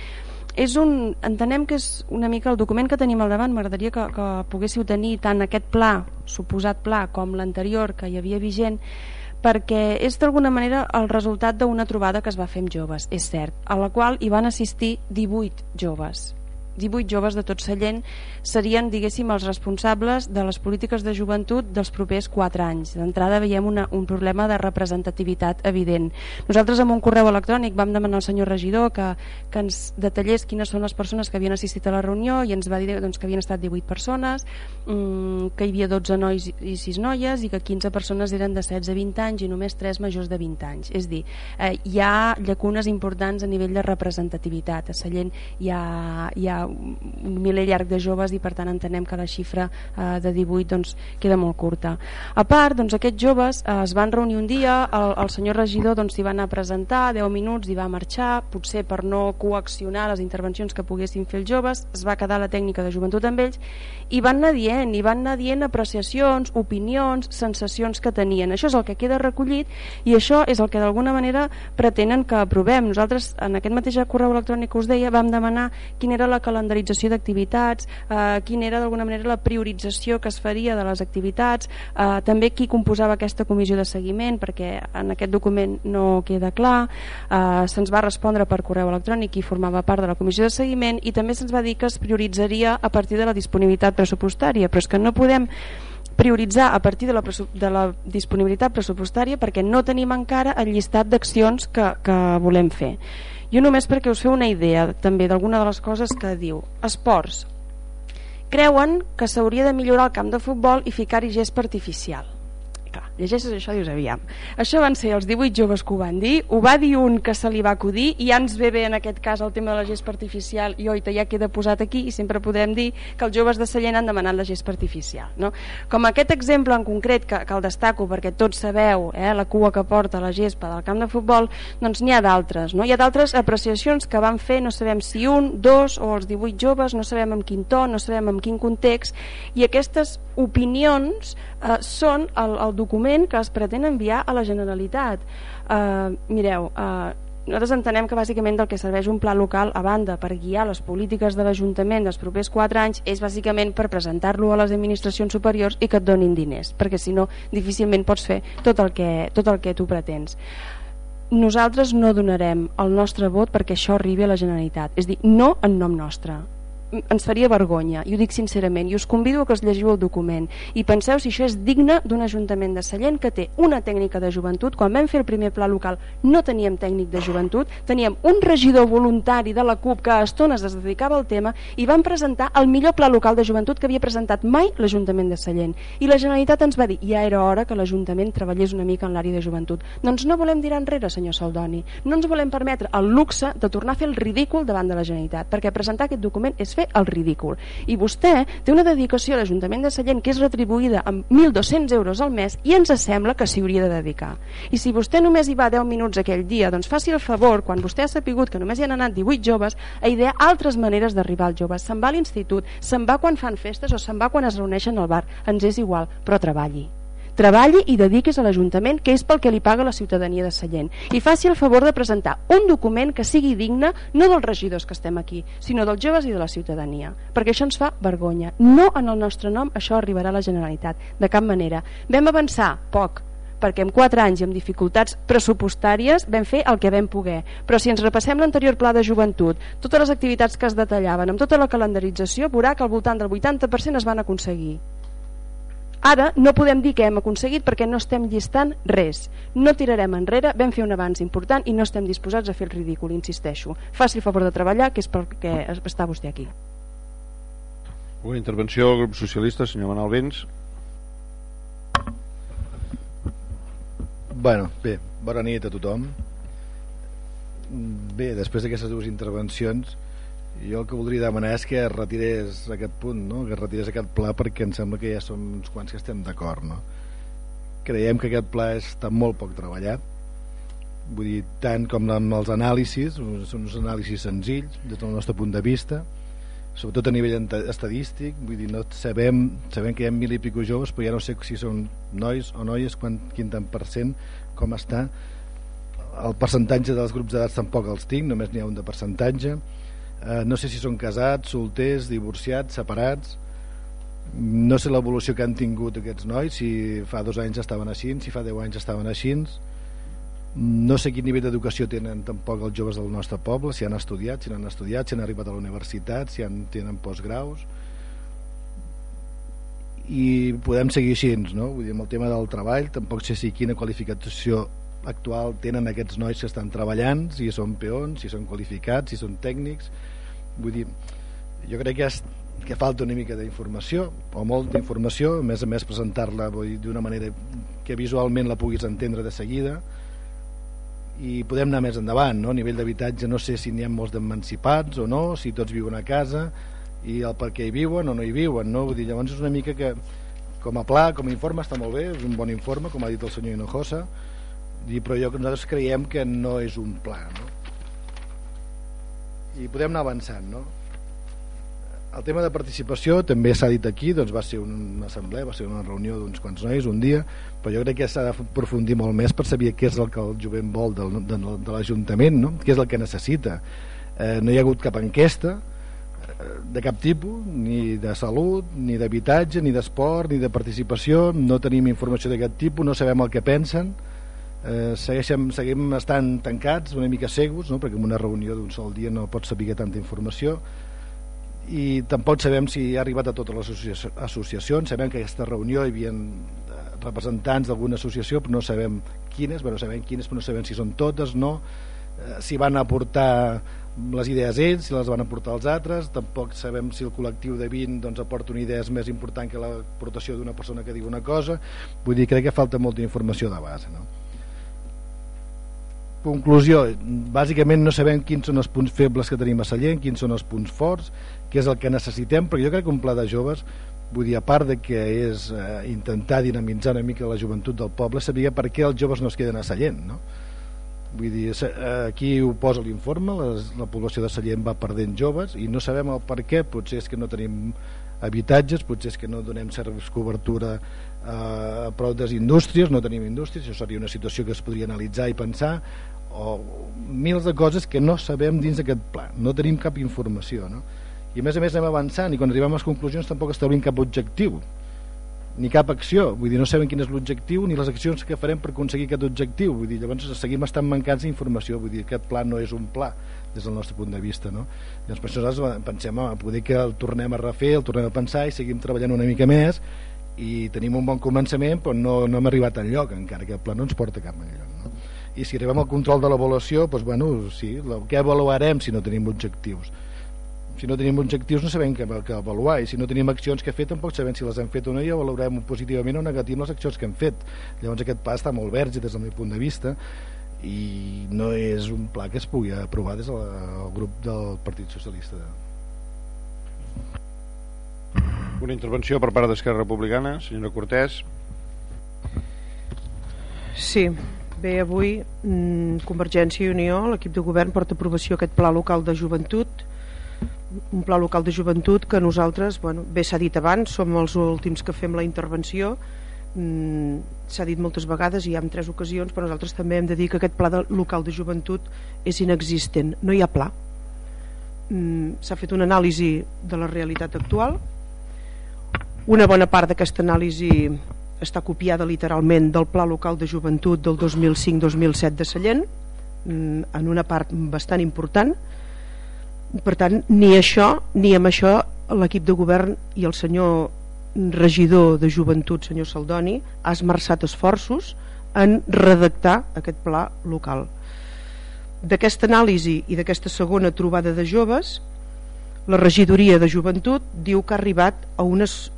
És un, entenem que és una mica el document que tenim al davant, m'agradaria que, que poguéssiu tenir tant aquest pla, suposat pla, com l'anterior que hi havia vigent, perquè és d'alguna manera el resultat d'una trobada que es va fer amb joves, és cert, a la qual hi van assistir 18 joves 18 joves de tot Sallent serien, diguéssim, els responsables de les polítiques de joventut dels propers 4 anys. D'entrada veiem una, un problema de representativitat evident. Nosaltres amb un correu electrònic vam demanar al senyor regidor que, que ens detallés quines són les persones que havien assistit a la reunió i ens va dir doncs, que havien estat 18 persones, mmm, que hi havia 12 nois i 6 noies i que 15 persones eren de 16 a 20 anys i només 3 majors de 20 anys. És dir, eh, hi ha llacunes importants a nivell de representativitat. A Sallent hi ha, hi ha un miler llarg de joves i per tant entenem que la xifra eh, de 18 doncs, queda molt curta. A part, doncs, aquests joves eh, es van reunir un dia, el, el senyor regidor doncs, s'hi doncs, va anar a presentar, 10 minuts i va marxar, potser per no coaccionar les intervencions que poguessin fer els joves, es va quedar la tècnica de joventut amb ells i van anar dient, i van anar dient apreciacions, opinions, sensacions que tenien. Això és el que queda recollit i això és el que d'alguna manera pretenen que aprovem. Nosaltres en aquest mateix correu electrònic us deia vam demanar quina era la calendarització d'activitats, eh, quina era d'alguna manera la priorització que es faria de les activitats, eh, també qui composava aquesta comissió de seguiment, perquè en aquest document no queda clar, eh, se'ns va respondre per correu electrònic qui formava part de la comissió de seguiment i també se'ns va dir que es prioritzaria a partir de la disponibilitat pressupostària, però és que no podem prioritzar a partir de la, de la disponibilitat pressupostària perquè no tenim encara el llistat d'accions que, que volem fer. Jo només perquè us feu una idea també d'alguna de les coses que diu. Esports. Creuen que s'hauria de millorar el camp de futbol i ficar-hi gest artificial clar, llegeixes això i dius aviam això van ser els 18 joves que ho van dir ho va dir un que se li va acudir i ja ens ve bé en aquest cas el tema de la gespa artificial i oita ja queda posat aquí i sempre podem dir que els joves de Sallent han demanat la gespa artificial no? com aquest exemple en concret que, que el destaco perquè tots sabeu eh, la cua que porta la gespa del camp de futbol doncs n'hi ha d'altres no? hi ha d'altres apreciacions que van fer no sabem si un, dos o els 18 joves no sabem en quin to, no sabem en quin context i aquestes opinions eh, són el, el document que es pretén enviar a la Generalitat. Eh, mireu, eh, nosaltres entenem que bàsicament del que serveix un pla local a banda per guiar les polítiques de l'Ajuntament dels propers 4 anys és bàsicament per presentar-lo a les administracions superiors i que et donin diners, perquè si no difícilment pots fer tot el que, tot el que tu pretens. Nosaltres no donarem el nostre vot perquè això arribi a la Generalitat. És dir, no en nom nostre ens faria vergonya, i ho dic sincerament, i us convido a que us llegiu el document i penseu si això és digne d'un Ajuntament de Sallent que té una tècnica de joventut. Quan vam fer el primer pla local no teníem tècnic de joventut, teníem un regidor voluntari de la CUP que a estones es dedicava al tema i van presentar el millor pla local de joventut que havia presentat mai l'Ajuntament de Sallent. I la Generalitat ens va dir ja era hora que l'Ajuntament treballés una mica en l'àrea de joventut. Doncs no volem dir enrere, senyor Saldoni. No ens volem permetre el luxe de tornar a fer el ridícul davant de la Generalitat, perquè presentar aquest document és fer fer el ridícul. I vostè té una dedicació a l'Ajuntament de Sallent que és retribuïda amb 1.200 euros al mes i ens sembla que s'hi hauria de dedicar. I si vostè només hi va 10 minuts aquell dia, doncs faci el favor, quan vostè ha sapigut que només hi han anat 18 joves, a idear altres maneres d'arribar als joves. Se'n va a l'institut, se'n va quan fan festes o se'n va quan es reuneixen al bar. Ens és igual, però treballi treballi i dediquis a l'Ajuntament que és pel que li paga la ciutadania de Sallent i faci el favor de presentar un document que sigui digne no dels regidors que estem aquí sinó dels joves i de la ciutadania perquè això ens fa vergonya no en el nostre nom això arribarà a la Generalitat de cap manera vam avançar poc perquè en 4 anys i amb dificultats pressupostàries vam fer el que vam poder. Però si ens repassem l'anterior pla de joventut, totes les activitats que es detallaven, amb tota la calendarització, veurà que al voltant del 80% es van aconseguir. Ara no podem dir que hem aconseguit perquè no estem llistant res. No tirarem enrere, vam fer un avanç important i no estem disposats a fer el ridícul, insisteixo. Faci el favor de treballar, que és perquè està vostè aquí. Una intervenció del grup socialista, senyor Manal Vents. Bueno, bé, bona nit a tothom. Bé, després d'aquestes dues intervencions, jo el que voldria demanar és que es retirés aquest punt, no? que es retirés aquest pla perquè em sembla que ja som uns quants que estem d'acord. No? Creiem que aquest pla està molt poc treballat, vull dir, tant com amb els anàlisis, són uns anàlisis senzills des del nostre punt de vista, sobretot a nivell estadístic, vull dir, no sabem, sabem que hi ha mil i pico joves, però ja no sé si són nois o noies, quan, quin tant per cent, com està, el percentatge dels grups d'edats tampoc els tinc, només n'hi ha un de percentatge, eh, no sé si són casats, solters, divorciats, separats. No sé l'evolució que han tingut aquests nois si fa dos anys estaven així si fa deu anys estaven així. No sé quin nivell d'educació tenen tampoc els joves del nostre poble, si han estudiat, si no han estudiat, si han arribat a la universitat, si han, tenen postgraus. I podem seguir així no? Vull dir, amb el tema del treball tampoc sé si quina qualificació actual tenen aquests nois que estan treballant si són peons, si són qualificats si són tècnics vull dir, jo crec que, és, que falta una mica d'informació o molta informació, a més a més presentar-la d'una manera que visualment la puguis entendre de seguida i podem anar més endavant no? a nivell d'habitatge no sé si n'hi ha molts d'emancipats o no, si tots viuen a casa i el per què hi viuen o no hi viuen no? Vull dir, llavors és una mica que com a pla, com a informe està molt bé és un bon informe, com ha dit el senyor Hinojosa però jo, nosaltres creiem que no és un pla no? I podem anar avançant no? el tema de participació també s'ha dit aquí doncs va ser una assemblea, va ser una reunió d'uns quants nois un dia, però jo crec que s'ha d'aprofundir molt més per saber què és el que el jovent vol del, de, de l'Ajuntament no? què és el que necessita eh, no hi ha hagut cap enquesta eh, de cap tipus, ni de salut ni d'habitatge, ni d'esport ni de participació, no tenim informació d'aquest tipus no sabem el que pensen eh, segueixem, seguim estant tancats una mica cegos, no? perquè en una reunió d'un sol dia no pots saber tanta informació. I tampoc sabem si ha arribat a totes les associacions. Sabem que aquesta reunió hi havia eh, representants d'alguna associació però no sabem quines, però sabem quines però no sabem si són totes, no? Eh, si van aportar les idees ells, si les van aportar els altres. Tampoc sabem si el col·lectiu de 20 doncs, aporta una idea més important que l'aportació d'una persona que diu una cosa. Vull dir, crec que falta molta informació de base no? Conclusió, bàsicament no sabem quins són els punts febles que tenim a Sallent, quins són els punts forts què és el que necessitem, perquè jo crec que un pla de joves vull dir, a part de que és eh, intentar dinamitzar una mica la joventut del poble, sabia per què els joves no es queden a Sallent, no? Vull dir, eh, aquí ho posa l'informe, la població de Sallent va perdent joves i no sabem el per què, potser és que no tenim habitatges, potser és que no donem serveis cobertura eh, a prou des indústries, no tenim indústries, això seria una situació que es podria analitzar i pensar, o mils de coses que no sabem dins d'aquest pla, no tenim cap informació, no? i a més a més anem avançant i quan arribem a les conclusions tampoc establim cap objectiu ni cap acció, vull dir, no sabem quin és l'objectiu ni les accions que farem per aconseguir aquest objectiu, vull dir, llavors seguim estant mancats d'informació, vull dir, aquest pla no és un pla des del nostre punt de vista, no? Llavors per això pensem, a poder que el tornem a refer, el tornem a pensar i seguim treballant una mica més i tenim un bon començament però no, no hem arribat al lloc encara que el pla no ens porta cap enlloc no? I si arribem al control de l'avaluació doncs, bueno, sí, el que avaluarem si no tenim objectius? Si no tenim objectius no sabem què, què avaluar i si no tenim accions que fet tampoc sabem si les hem fet o no i valorem positivament o negativament les accions que hem fet. Llavors aquest pla està molt verge des del meu punt de vista i no és un pla que es pugui aprovar des del grup del Partit Socialista. Una intervenció per part d'Esquerra Republicana senyora Cortés. Sí, bé, avui mm, Convergència i Unió, l'equip de govern porta aprovació aquest pla local de joventut. Un pla local de joventut que nosaltres, bueno, bé s'ha dit abans, som els últims que fem la intervenció, mm, s'ha dit moltes vegades i hi ha en tres ocasions, però nosaltres també hem de dir que aquest pla de, local de joventut és inexistent, no hi ha pla. Mm, s'ha fet una anàlisi de la realitat actual, una bona part d'aquesta anàlisi està copiada literalment del Pla Local de Joventut del 2005-2007 de Sallent, mm, en una part bastant important, per tant ni això ni amb això l'equip de govern i el senyor regidor de joventut senyor Saldoni ha esmerçat esforços en redactar aquest pla local. D'aquesta anàlisi i d'aquesta segona trobada de joves la regidoria de joventut diu que ha arribat a unes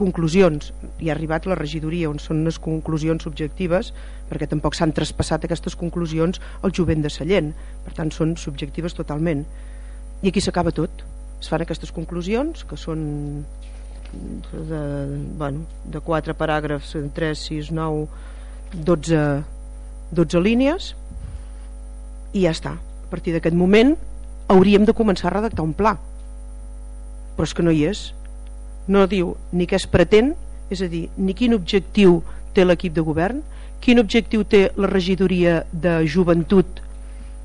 conclusions. I ha arribat la regidoria on són unes conclusions subjectives perquè tampoc s'han traspassat aquestes conclusions al jovent de Sallent. Per tant són subjectives totalment. I aquí s'acaba tot. Es fan aquestes conclusions que són de, bueno, de 4 paràgrafs 3, 6, 9 12 12 línies i ja està. A partir d'aquest moment hauríem de començar a redactar un pla. Però és que no hi és no diu ni què es pretén és a dir, ni quin objectiu té l'equip de govern quin objectiu té la regidoria de joventut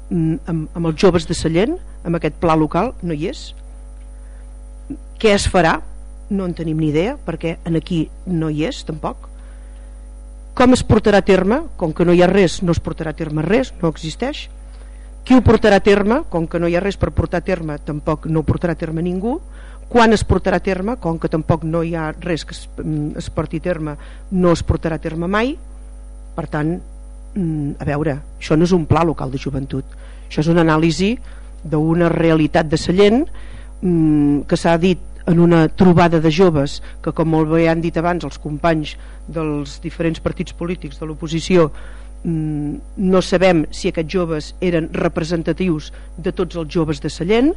mm, amb, amb els joves de Sallent amb aquest pla local, no hi és. Què es farà? No en tenim ni idea perquè en aquí no hi és tampoc. Com es portarà a terme? Com que no hi ha res no es portarà a terme res no existeix. Qui ho portarà a terme? Com que no hi ha res per portar a terme tampoc no ho portarà a terme ningú quan es portarà a terme com que tampoc no hi ha res que es, mm, es porti a terme no es portarà a terme mai. Per tant mm, a veure, això no és un pla local de joventut. Això és una anàlisi d'una realitat de Sallent mm, que s'ha dit en una trobada de joves que com molt bé han dit abans els companys dels diferents partits polítics de l'oposició no sabem si aquests joves eren representatius de tots els joves de Sallent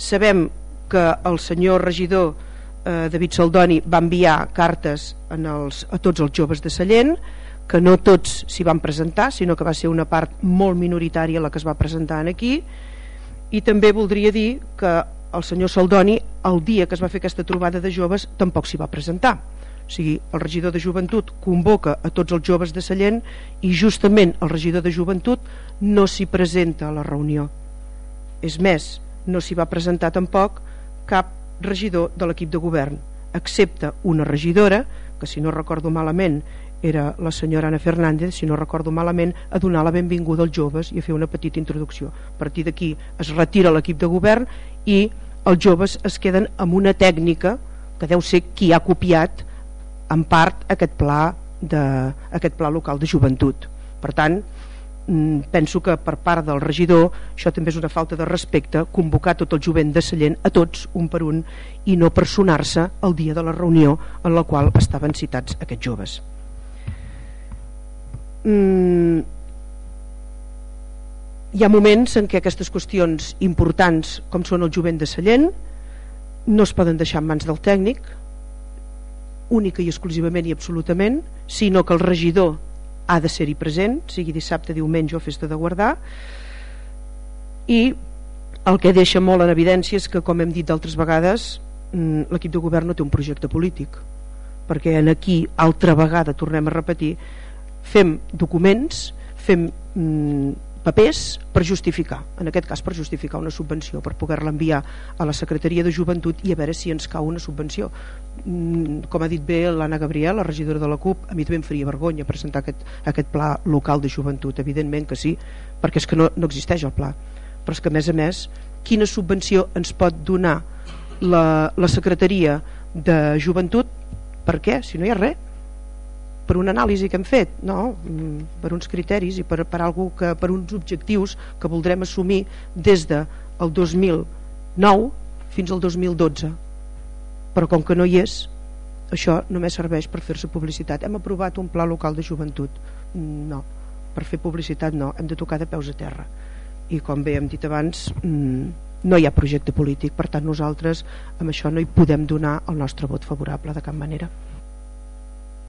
sabem que el senyor regidor eh, David Saldoni va enviar cartes en els, a tots els joves de Sallent que no tots s'hi van presentar sinó que va ser una part molt minoritària la que es va presentar aquí. I també voldria dir que el senyor Saldoni el dia que es va fer aquesta trobada de joves tampoc s'hi va presentar. O sigui, el regidor de joventut convoca a tots els joves de Sallent i justament el regidor de joventut no s'hi presenta a la reunió. És més, no s'hi va presentar tampoc cap regidor de l'equip de govern excepte una regidora que si no recordo malament era la senyora Ana Fernández, si no recordo malament, a donar la benvinguda als joves i a fer una petita introducció. A partir d'aquí es retira l'equip de govern i els joves es queden amb una tècnica que deu ser qui ha copiat en part aquest pla, de, aquest pla local de joventut. Per tant, penso que per part del regidor això també és una falta de respecte convocar tot el jovent de Sallent a tots un per un i no personar-se el dia de la reunió en la qual estaven citats aquests joves. Mm, hi ha moments en què aquestes qüestions importants com són el jovent de Sallent no es poden deixar en mans del tècnic única i exclusivament i absolutament sinó que el regidor ha de ser-hi present sigui dissabte, diumenge o festa de guardar. I el que deixa molt en evidència és que com hem dit d'altres vegades mm, l'equip de govern no té un projecte polític perquè en aquí altra vegada tornem a repetir fem documents, fem mm, papers per justificar, en aquest cas per justificar una subvenció, per poder-la enviar a la Secretaria de Joventut i a veure si ens cau una subvenció. Mm, com ha dit bé l'Anna Gabriel, la regidora de la CUP, a mi també em faria vergonya presentar aquest, aquest pla local de joventut, evidentment que sí, perquè és que no, no existeix el pla. Però és que a més a més, quina subvenció ens pot donar la, la Secretaria de Joventut? Per què? Si no hi ha res per una anàlisi que hem fet no? Mm, per uns criteris i per, per, algú que, per uns objectius que voldrem assumir des del de 2009 fins al 2012 però com que no hi és això només serveix per fer-se publicitat. Hem aprovat un pla local de joventut. Mm, no, per fer publicitat no hem de tocar de peus a terra. I com bé hem dit abans mm, no hi ha projecte polític per tant nosaltres amb això no hi podem donar el nostre vot favorable de cap manera